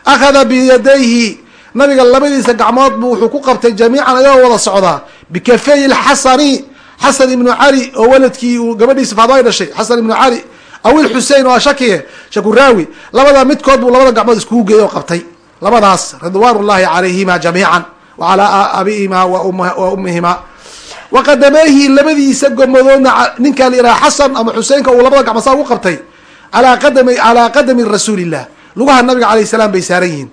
Akhada biyadayhi. Nabiga labadiisa gacmood buu wuxuu ku qabtay jamiican ayagoo wada socdaa bikafey lxasani xasan ibnu cali oo waladkii uu gabadhiisa faado ay dhashay xasan ibnu cali awil xusein oo shakiye shakuraawi labada midkood buu labada gacmood iskugu geeyey oo qabtay. Labadaas ridwaan ullahi calayhima jamiican wa calaa aabihima wa ummihima. Wa qadameehi labadiisa gomadoodna ninkaa la yidhaha xasan ama xuseinka uu labada gacmood saa ugu qabtay alaa qadami calaa qadami rasuulillah. Lugaha nabiga alayh salaam bay saaran yihiin.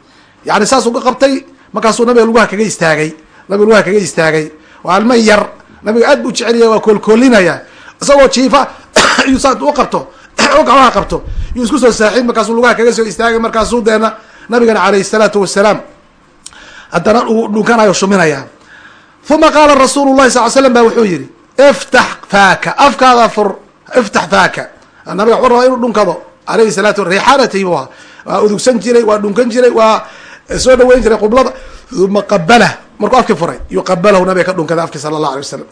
Yani saas uga qabtay markaasuu nabiga lugaha kaga istaagay. Nabiga lugaha kaga istaagay. Waa alma yar nabiga aad buu jecelya waa koolkoolinaya isagoo jiifa iyuu saa qabto. Gacmaha qabto. Yuu isku soo saaxiib markaasuu lugaha kaga soo istaagay markaasuu deena nabigana alayh salaatu wasalaam haddana uu dhunkanayo shuminaya. Uma qaala rasuulu llahi sal slam ba wuxuu yihi iftax faaka. Afkaada fur iftax faaka. Nabiga wuxuu rabaa inuu dhunkado. Alayhi salaatu riixaanatihi bu waa udugsan jiray waa dhunkan jiray waa soo dhaweyn jiray qiblada uma qabala markuu afki furay yuqabalahu nabiga ka dhunkada afki sala allah alay wasalam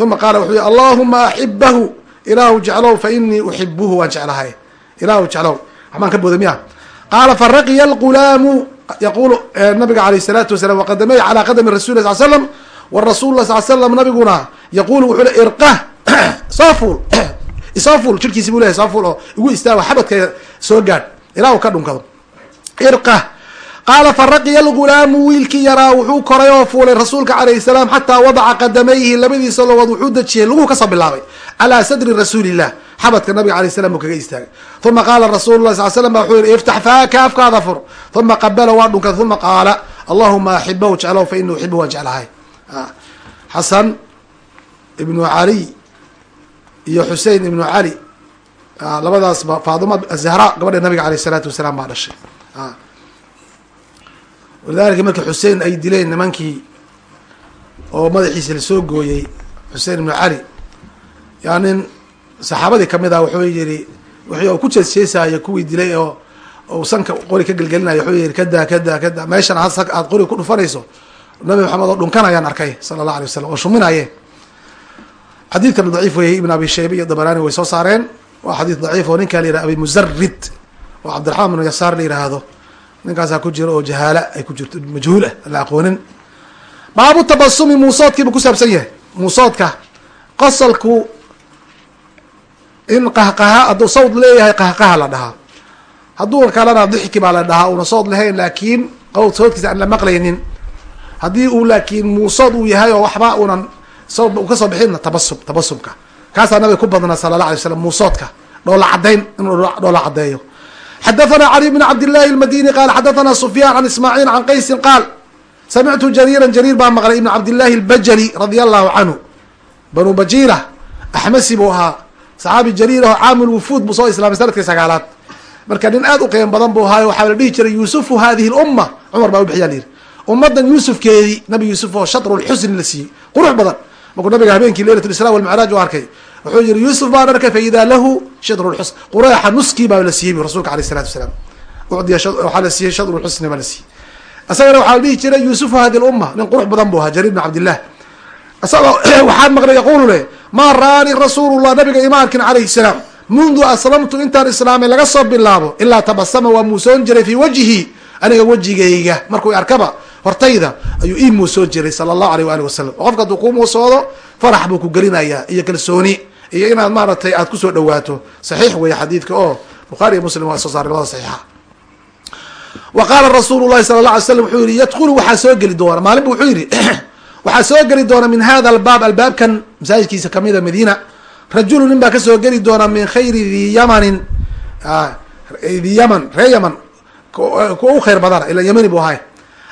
uma qaala wuxuu yihi allahuma axibahu ilaahu jeclow fa inii uxibuhu waan jeclahay. Ilaahu jeclow. Waxbaan ka booda miya qaala faraqiya algulaamu yaqulu nabiga alayh salaatu wasalam waqadamey calaa qadami rasuli sal slam warasul lah slam nabiguna yaqulu wuxuu le irqah soo fuul isoo fuul jirkiisi bu lehay soo fuul oo igu istaago xabadka soo gaadh ilaa ka dhunkado. Irqa qaala faraqiya algulaamu wiilkii yaraa wuxuu koray oo fuulay rasuulka calayhi salaam xataa wadaca qadamayhi labadiisa logood wuxuu dejiyey laguhu ka soo bilaabay calaa sadri rasuulillah. Xabadka nabiga alayh salam buu kaga istaagay. Uma qaala rasuulu lah sal slam ba wuxuu yihi iftax faaka afkaada fur. Uma qabala waa dhunkaday uma qaala allahuma axibahu jeclow fa ini uxibu waan jeclahay xasan ibnu cali iyo xusein ibnu cali labadaasba faaduma zahra gabadha nabiga aleyh isalaatu wasalaam baa dhashay walidalika markii xusein ay dileen nimankii oo madaxiisa la soo gooyey xusein ibnu cali. Yaa nin saxaabadii ka mid ah wuxuu yihi wixii ku jeesjeesaayo kuwii dilay oo u sanka qori ka gelgelinayo wuxuu yihi kada kada kada meeshan aad qori ku dhufanayso nabi maxamed oo dhunkanayaan arkay sala allah alay wasalam oo shuminaye xadiidkan daciif weeyey ibn abi shayba iyo dabarani way soo saareen. Waa xadiid daciif oo ninkaa la yihah abi muzarid oo cabdiraxmaan binu yasaar la yiraahdo ninkaasaa ku jiro oo jahaala ay ku jirto majhuul ah la aqoonin. Baabu tabasumi muusoodkiibu ku saabsan yahay. Muusoodka qosalku in qahqaha hadduu sawd leeyahay qahqaha la dhahaa. Hadduu kalena dixki baa la dhahaa una sood lahayn laakiin soodkiisa aan la maqlaynin. Haddii uu laakiin muusood uu yahay oo waxba unan ka soo bixinna tabasum tabasumka kaasaa nabiga ku badnaa sala la alay slam muusoodka dhoola caddayn inuu dhoola caddeeyo xadathana cali bn cabd llahi almadini qaal xadathana sufyan can ismaaciil can qaysin qaal samictu jariiran jariir baa maqlay ibn cabdillahi albajali radia allahu canhu banu bajira axmasi buu ahaa saxaabi jariir aho caamil wufuud buu soo islaamay sannadkii sagaalaad marka nin aad u qiimo badan buu ahaayo waxaa la dhihi jiray yuusufu hadihi lumma cumar baa u bixiyaa la yidhi ummaddan yuusufkeedii nabi yuusuf oo shatru lxusni la siiyey qurux badan markuu nabiga habeenkii leylat lisra walmicraaj u arkay wuxuu yihi yuusuf baan arkay faida lahu shadru lxusn qureexa nuskii baa la siiyey bu rasulka aleyh salatu wasalaam. Ucdiya waxaa la siiyey shadru lxusni baa la siiyey. Isagana waxaa la dhihi jiray yuusufu hadi lumma nin qurux badan buu ahaa jariir bn cabdillah. Isagoo waxaan maqlay yaqulu leh maa raani rasuulullah nabiga ima arkin calayhi salaam? Mundu aslamtu intaan islaamay laga soo bilaabo ilaa tabasama waa muusoon jiray fii wajhi aniga wejigayga. Markuu arkaba hortayda ayuu ii muusoon jiray sala allahu aleyh waali wasalam qofka hadduu kuu muusoodo farax buu ku gelinayaa iyo kalsooni iyo inaad maaragtay aad ku soo dhawaato saxiix weeye xadiidka oo bukhaari iyo muslim waa soo saaray labada saxiixa. Wa qaala rasuulu sala la alay slam wuxuu yihi yadkhulu waxaa soo geli doona. Maalin wuxuu yihi waxaa soo geli doona min hada albaab albaabkan masaajidkiisa kamida madiina rajulu nin baa ka soo geli doona min khayri di yamanin di yaman ree yaman u khayr badana ila yamani bu ahay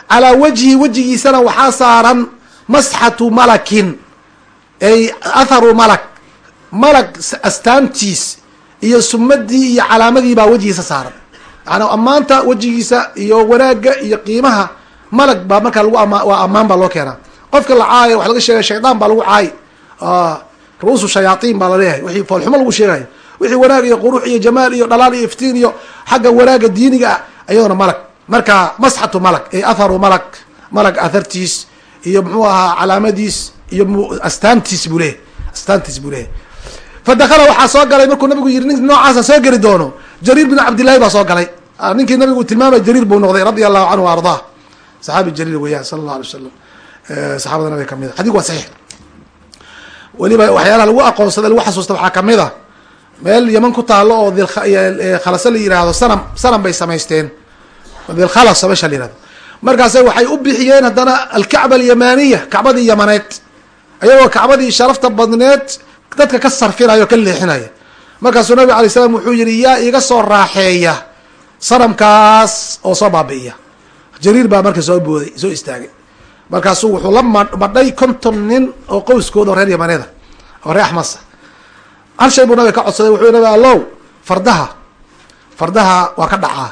calaa wajhi wejigiisana waxaa saaran masxatu malakin ay atharu malak malag astaantiis iyo sumadii iyo calaamadii baa wejigiisa saaran. Yaani ammaanta wejigiisa iyo wanaagga iyo qiimaha malag baa markaa lagu ama waa ammaan baa loo keenaa. Qofka la caayo waxa laga sheegay shaydaan baa lagu caay ru-uusu shayaatiin baa la leeyahay wixii foolxumo lagu sheegayo wixii wanaag iyo qurux iyo jamaal iyo dhalaal iyo iftiin iyo xagga wanaagga diiniga ah ayadoona malag. Marka masxatu malag ay atharu malag malag athartiis iyo muxuu ahaa calaamadiis iyo astaantiis buu leeyahy astaantiis buu leeyahy fadakala waxaa soo galay markuu nabigu yiri nin noocaasa soo geli doono. Jariir bin cabdillahi baa soo galay. Ninkii nabigu uu tilmaamay jariir buu noqday radia allahu canhu wa saxaabi jaliil weeyaan sala allah alay wasalam saxabada nabiga ka mid a. Xadidku waa saxiix. Weliba waxyaalaha lagu aqoonsada lagu xasuusta waxaa ka mid a. Meel yaman ku taalo oo dilkhalase la yihahdo sanam sanam bay samaysteen. Dilkhalasa meesha la yihahdo markaase waxay u bixiyeen haddana alkacba alyamaniya kacbadii yamaneed. Ayagoo kacbadii sharafta badneed dadka ka sarfinaya o ka leexinaya markaasuu nabig alay slam wuxuu yihi yaa iga soo raaxeeya sanamkaas oo soo baabi'iya. Jariir baa marka soo booday soo istaagay. Markaasuu wuxuu la madhay konton nin oo qowskooda oo reer yamaneeda oo reer axmasa hal shay buu nabiga ka codsaday wuxuu nabi allow fardaha fardaha waa ka dhacaa.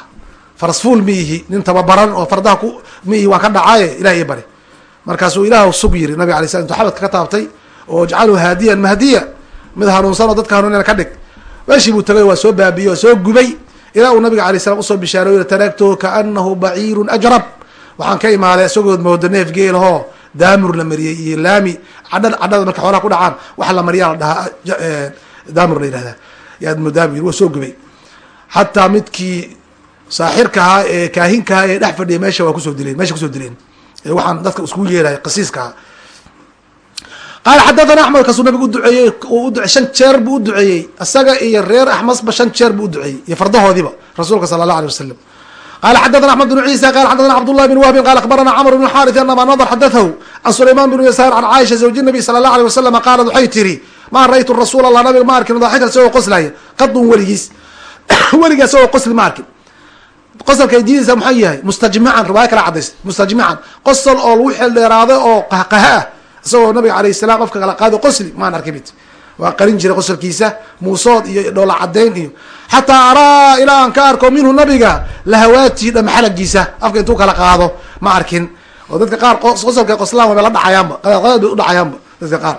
Farasfuul miihi nin tababaran oo fardaha ku miihi waa ka dhacaaye ilah ii bari. Markaasuu ilaah sug yiri nabig alay slam intuu xabadka ka taabtay oo jacaluu haadiyan mahdiya mid hanuunsan oo dadka hanuunina ka dhig. Meeshii buu tagay waa soo baabiyey oo soo gubay ilaa uu nabiga alay slam u soo bishaaray yiri taragtuhu kaanahu baciirun ajrab. Waxaan ka imaaday isagood moodo neef geelahoo daamur la mariyey iyo laami. Cadha cadhada marka xoolaha ku dhacaan waxa la mariyaa la dhahaa daamur la yihahdaa yaad moodaami waa soo gubay. Xataa midkii saaxirka ahaa ee kaahinka ahaa ee dhex fadhiyay meesha waa ku soo dileen meesha ku soo dileen. Waxaan dadka iskugu yeeray qasiiska qaala xadathana axmed kasuu nabigu uduceeyey udu shan jeer buu uduceeyey isaga iyo reer axmasba shan jeer buu uduceeyey iyo fardahoodiiba rasuulka sala allah alay wasalam qala xadathana axmed bnu ciisa qala xadathana cabdullahi bn wahbin qala akhbarana camr bn xarit anama nadr xadathahu can sulayman bn yasaar can caaisha zawji nabi sala allah alay wasalam qaalat waxay tiri ma raytu rasuul allah nabiga ma arkin daaxikan isagoo qoslaya qadun weligiis weligaa isagoo qosli ma arkin qosolka ay maxay yahay mustajmican riwaaya kala cadaysa mustajmican qosol oo lagu xeel dheeraaday oo qahqaha ah isagoo nabiga alayh salam qofka kala qaado qosli maan arki mid. Waa qarin jiray qosolkiisa muusood iyo dhoola cadeyn iyo xataa araa ilaa aan ka arko minhu nabiga lahawaatihi dhamaxalagiisa afka intuu kala qaado ma arkin. Oo dadka qaar qosolka qoslaan waba la dhacayaanba qadaad bay udhacayaanba dadka qaar.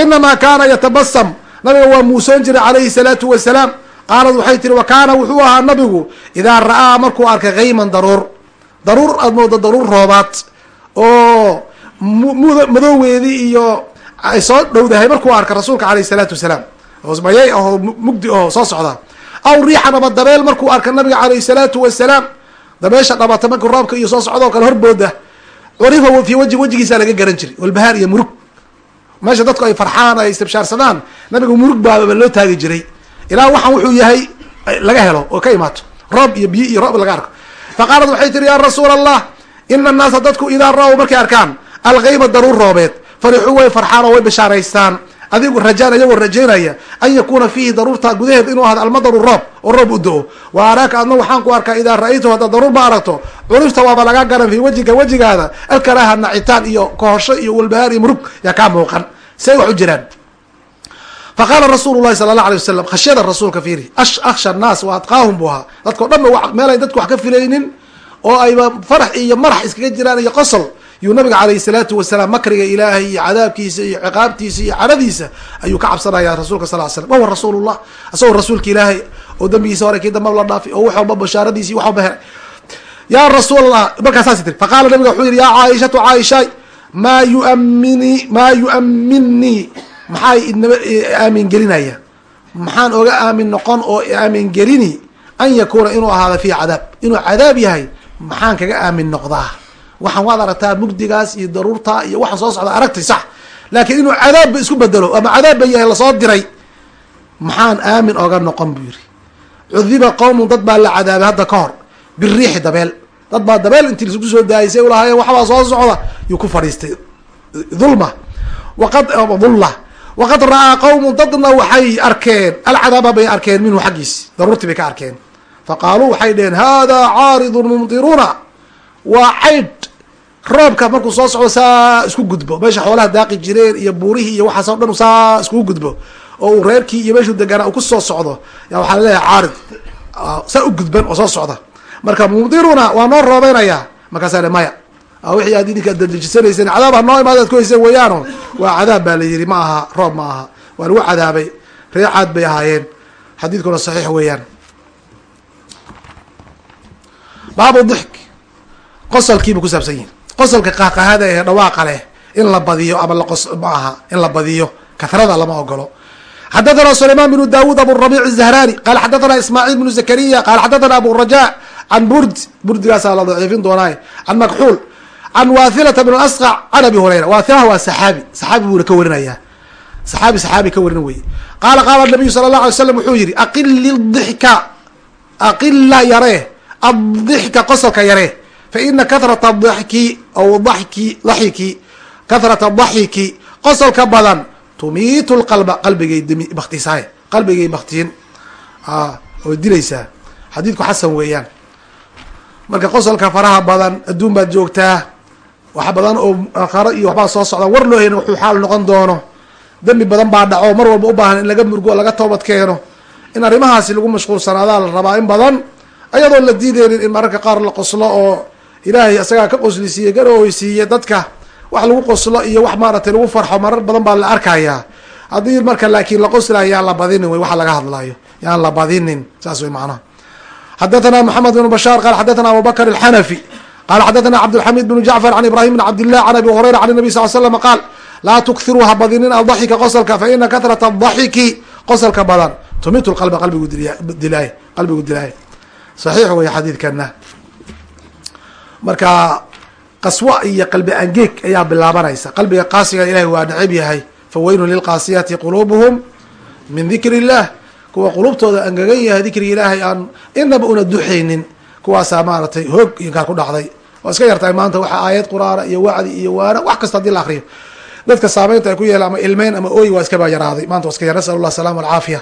Inamaa kaana yatabasam nabiga waa muusoon jiray calayhi salaatu wasalaam. Qaalad waxay tiri wa kaana wuxuu ahaa nabigu idaa ra'aa markuu arkay kayman daruur. Daruur aad moodo daruur roobaad oo madooweedii iyo ay soo dhowdahay markuu arka rasuulka alayh salaatu wasalaam. Mayay ahoo mugdi aho soo socda. Aw riixan ama dabeel markuu arka nabiga alayh salaatu wasalaam. Dabeesha dhabata markuu roobka iyo soo socda oo kale horbooda. Curifa fi waji wejigiisa laga garan jiray. Walbahaar iyo murug. Meesha dadku ay farxaan ay istibshaarsadaan nabiga murug baababa loo taagi jiray. Ilaa waxaan wuxuu yahay laga helo oo ka imaato. Roob iyo biyo iyo roob laga arko. Faqaalat waxay tiri ya rasuula allah ina annaasa dadku idaa ra-w markay arkaan alkayba daruur roobeed. Farixuu way farxaan oo way bishaaraystaan. Adigu rajaan iyagoo rajaynaya an yakuna fiihi daruurta gudaheed inuu ahdo almadaru roob oo roob u do-o wa araaka adna waxaan ku arkaa idaa ra'aytu haddaad daruur ma aragto curifta waaba laga garan fii wajiga wejigaada alkaraaha nacitaan iyo kohosho iyo walbahaar iyo murug yaa kaa muuqan. Say wax u jiraan. Faqaala rasuulu lahi sala allah alay wasalam khashyada rasuulka fiiri akhsha annaas wa atqaahum buu ahaa dadkao dhan ba meelay dadku wax ka filaynin oo ayba farax iyo marax iskaga jiraan iyo qosol yuu nabiga calayhi salaatu wasalaam makriga ilaahay iyo cadaabkiisa iyo ciqaabtiisa iyo caradiisa ayuu ka cabsanaya rasuulka sal l slam wahuwa rasuulullah. Isagoo rasuulka ilaahay oo dambigiisa hore kii damba la dhaafay oo wax walba bashaaradiisi wax walba heray ya rasuul allah markaa tiri. Faqaala nabiga wuxuu yihi ya caaishatu caaishay maa yuamini maa yuaminii maxaa idnaba aamin gelinaya? Maxaan oga aamin noqon oo aamin gelini an yakuuna inuu ahaado fi cadaab. Inuu cadaab yahay maxaan kaga aamin noqdaa waxaan waad aragtaa mugdigaas iyo daruurtaa iyo waxaan soo socda aragtay sax. Laakiin inuu cadaabba isku bedelo ama cadaabba yahay la soo diray maxaan aamin oga noqon buu yiri cudiba qowmun dad baa la cadaabay hadda ka hor biriixi dabeel. Dad baa dabeel intii la isku soo daayay say ulahaayeen waxbaa soo socda. Yuu ku fadhiistay. Dhulma. Waqad dhulla waqad ra'aa qowmun dadna waxay arkeen alcadaaba bay arkeen minhu xaggiisi daruurtii bay ka arkeen. Faqaaluu waxay dheheen hada caaridun mumtiruna waa caydh roobka markuu soo socdo saa isku gudbo. Meesha xoolaha daaqi jireen iyo buurihii iyo waxaas o dhan saa iskugu gudbo. Oo uu reerkii iyo meeshuu deganaa uu ku soo socdo ya waxaa la leeyahay caarid saa u gudban oo soo socda. Marka mumdiruna waa noo roobeynaya. Markaasaa le maya. Wixii aad idinka dadejisanayseen cadaab noo imaad ad ku hayseen weeyaano. Waa cadaab baa la yidhi ma aha roob ma aha. Waa lagu cadaabay. Ree caad bay ahaayeen. Xadiidkuna saxiix weeyaan. Baabu dixk qosolkiiba ku saabsan yihiin qosolka qahqahada ee dhawaaqa leh in la badiyo ama laqos ma aha in la badiyo kahrada lama ogolo xadathana sulayman bnu dawud aburabic zahrani qala xadathana ismaaciil bnu zakariya qala xadathana abu raja can burd burdigaasaa la daciifin doonaaye can makxuul can wathilata bn asqac can abi hurayra. Wathilah waa saxaabi saxaabi buuna ka warinaya saxaabi saxaabi ka warin weye qaala qaala nabiyu sala allah alay slam wuxuu yihi aqili dika aqila yaree adixka qosolka yaree faina kahrata dixki aw daki daxiki kahrata daxiki qosolka badan tumiitu lqalba qalbigay baktisaay qalbigay baktiin oo dilaysaa xadiidku xasan weeyaan. Marka qosolka faraha badan adduun baad joogtaa wax badan oo aakharo iyo waxbaa soo socda. War loo helin wuxuu xaal noqon doono. Dembi badan baa dhaco. Mar walba u baahan in laga murgo laga toobad keeno. In arrimahaasi lagu mashquulsanaadaa la rabaa in badan ayadoo la diideynin in mararka qaar la qoslo oo ilaahay isagaa ka qoslisiiye ka oheysiiye dadka. Wax lagu qoslo iyo wax maaratay lagu farxo marar badan baa la arkayaa haddii marka laakiin la qoslayo yaan la badinin wey waxa laga hadlayo. Yaan la badinin saas wey macnaha xadathana maxamed bn bashaar qala xadathana abu bakr alxanafi qala xadathana cabdilxamid bn jacfar can ibrahim bn cabdillah can abi hurayra can nabi sal slam qaal laa tukthiruu ha badinin adaxika qosolka faina kahrata adaxiki qosolka badan tumitu lqalba qalbigu dilaaye qalbigu dilaaye saxiix wey xadiidkana marka qaswa iyo qalbi angeeg ayaa bilaabanaysa. Qalbiga qaasiga ilahay waa necab yahay. Faweynun lilqaasiyati quluubuhum min dikri illah kuwa qulubtooda angegan yahay dikriga ilaahay aan inaba una duxaynin. Kuwaasaa maaratay hoog inkaa ku dhacday. Waa iska yartahay maanta waxa aayad quraana iyo wacdi iyo waana wax kasta haddii la akriyo dadka saameynta ay ku yeela ama ilmeyn ama ooyi waa iskaba yaraaday. Maanta waa iska yar nasal allah asalama alcaafiya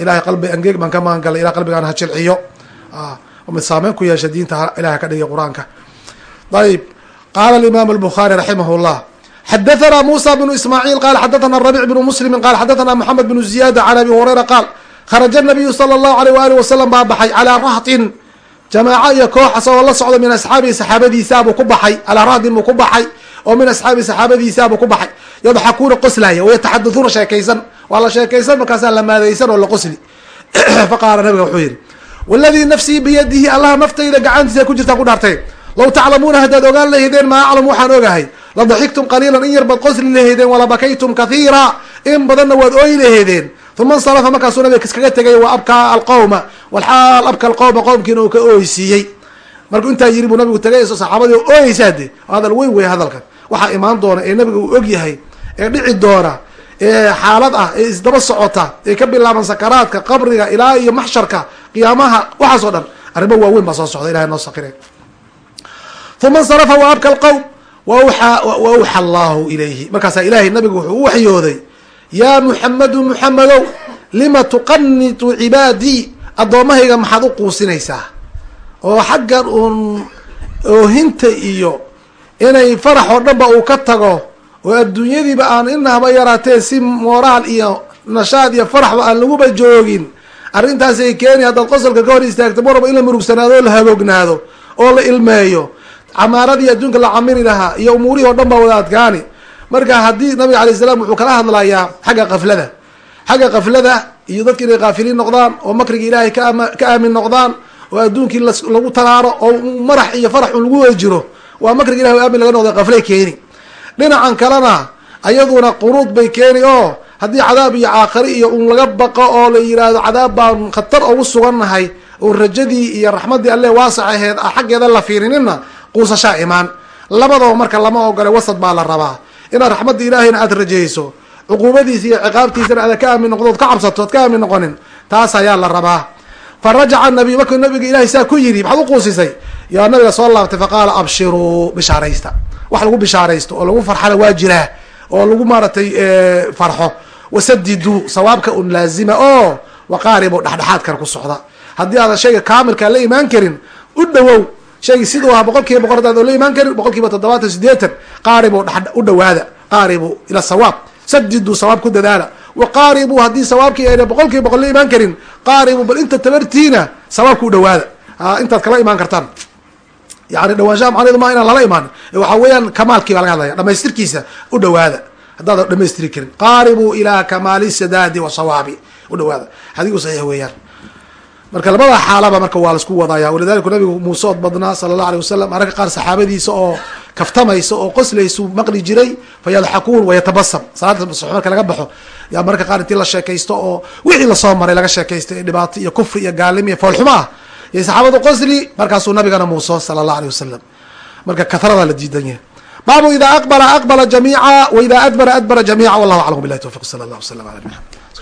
ilahay qalbi angeeg baan ka magan galay ilah qalbigaan ha oo mid saameyn ku yeesha diinta ilaha ka dhigay qur'aanka ayb qaala alimaam albukhari raximah llah xadathana musa bnu ismaaciil qala xadathana rabic bnu muslimi qala xadathana moxamed bnu ziyada can abi hurayra qaal kharaja nabiyu sala allahu aleyh waali wasalam baa baxay calaa rahtin jamaaco iyo koox asagoo la socda min asxaabihi saxaabadiisaabuu ku baxay calaa rahdin buu ku baxay oo min asxaabihi saxaabadiisaabuu ku baxay yadxakuuna qoslaya wayataxaduthuuna sheekaysan waa la sheekaysan markaasaa la maadaysan oo la qosli faqaala nabiga wuxuu yidhi wladii nafsii biyadihi allaha naftayda gacantiisa ku jirtaa ku dhaartay law taclamuuna haddaad ogaan lahaydeen maa aclam waxaan ogahay la daxiktum qaliilan in yar baad qosli lahaydeen wala bakaytum kathiira in badanna waad ooyi lahaydeen uma insarafa markaasuu nabiga iskaga tegay wa abkaa alqowma walxaal abka alqowma qowmkiina uu ka ooysiiyey markuu intaa yiri buu nabigu tagay saxaabadii oo ooyeysa hadal weyn wey hadalkan waxaa imaan doona ee nabiga uu og yahay ee dhici doona ee xaalad ah ee isdaba socota ee ka bilaaban sakaraadka qabriga ilaa iyo maxsharka qiyaamaha waxaas oo dhan arrimo waaweyn baa soo socda ilahay noo sakire uma insarafa wa abka alqowm wawxa wa awxa allahu ilayhi. Markaasaa ilaahay nabigu wuxuu u waxyooday yaa muxamedu muxamedow lima tuqanitu cibaadii addoommahayga maxaad u quusinaysaa? Oo xaggan uun oohinta iyo inay farax oo dhanba uu ka tago oo adduunyadiiba aan inahaba yaraatee si moraal iyo nashaad iyo faraxba aan laguba joogin arrintaasay keeni haddaad qosolka ka hor istaagto marwaba in la murugsanaado oo la hagoognaado oo la ilmeeyo. Camaaradii adduunka la camiri lahaa iyo umuurihii oo dhan baa wada adkaani. Marka haddii nabiga alay slam wuxuu kala hadlayaa xagga kaflada xagga kaflada iyo dadki inay kaafiliin noqdaan oo makriga ilaahay ka aamin noqdaan oo adduunkii lagu talaaro oo marax iyo farax un lagu wada jiro waa makriga ilahay aamin laga noqda kaflay keeni. Dhinacan kalena ayaduna qunuud bay keeni oo haddii cadaab iyo aakhari iyo un laga baqo oo la yiraahdo cadaab baan khatar ugu sugannahay oo rajadii iyo raxmaddii alle waasac aheed xaggeeda la fiirinina quusashaa imaan. Labadaba marka lama ogole wasad baa la rabaa. Inaad raxmadda ilaahayna aad rajayso cuquubadiisa iyo ciqaabtiisana aada ka aamin noqdo ka cabsato od ka aamin noqonin taas ayaa la rabaa. Fa rajaca nabiy markuu nabiga ilahay saa ku yidhi maxaad u quusisay? Yaa nabiga soo laabtay faqaala abshiruu bishaaraysta. Wax lagu bishaaraysto oo lagu farxana waa jiraa oo lagu maaratay farxo wasadiduu sawaabka un laazima oo waqaaribu dhexdhexaadkan ku socda. Haddii aadan shayga kaamilkaa la imaan karin u dhawow shaygi siduu ahaa boqol kiiba boqol hadaad la imaan karin boqol kiiba toddobaatan sideetan qaaribu u dhawaada qaaribu ila sawaab. Sadiduu sawaab ku dadaala. Wa qaaribu haddii sawaabkii ayna boqol boqol la imaan karin qaaribu bal inta tabartiina sawaabka u dhawaada intaad kala imaan kartaan. Yani dhawaanshaha macneedu maa inaan lala imaanin waxaa weeyaan kamaalkii baa laga hadlaya dhamaystirkiisa u dhawaada haddaadan dhamaystiri karin. Qaaribuu ilaa kamaali sadaadi wa sawaabi. U dhawaada xadiiku saxiix weeyaan. Marka labada xaalaba marka waa la isku wadaya walidalika nabigu muusood badnaa sala allah alay wasalam mararka qaar saxaabadiisa oo kaftamaysa oo qoslaysu maqli jiray fayadxakuun wayatabasam salaada marka laga baxo yaa mararka qaar intii la sheekaysto oo wixii la soo maray laga sheekaystay dhibaato iyo kufri iyo gaalimo iyo foolxumo iyo saxaabadu qosli markaasuu nabigana muuso sala allah alay wasalam marka kahrada la diidan yahay baabu ida aqbala aqbala jamiica wa ida adbara adbara jamiica. Wallahu aclam bilahi tawfiq. Sala allah waslam ala nabina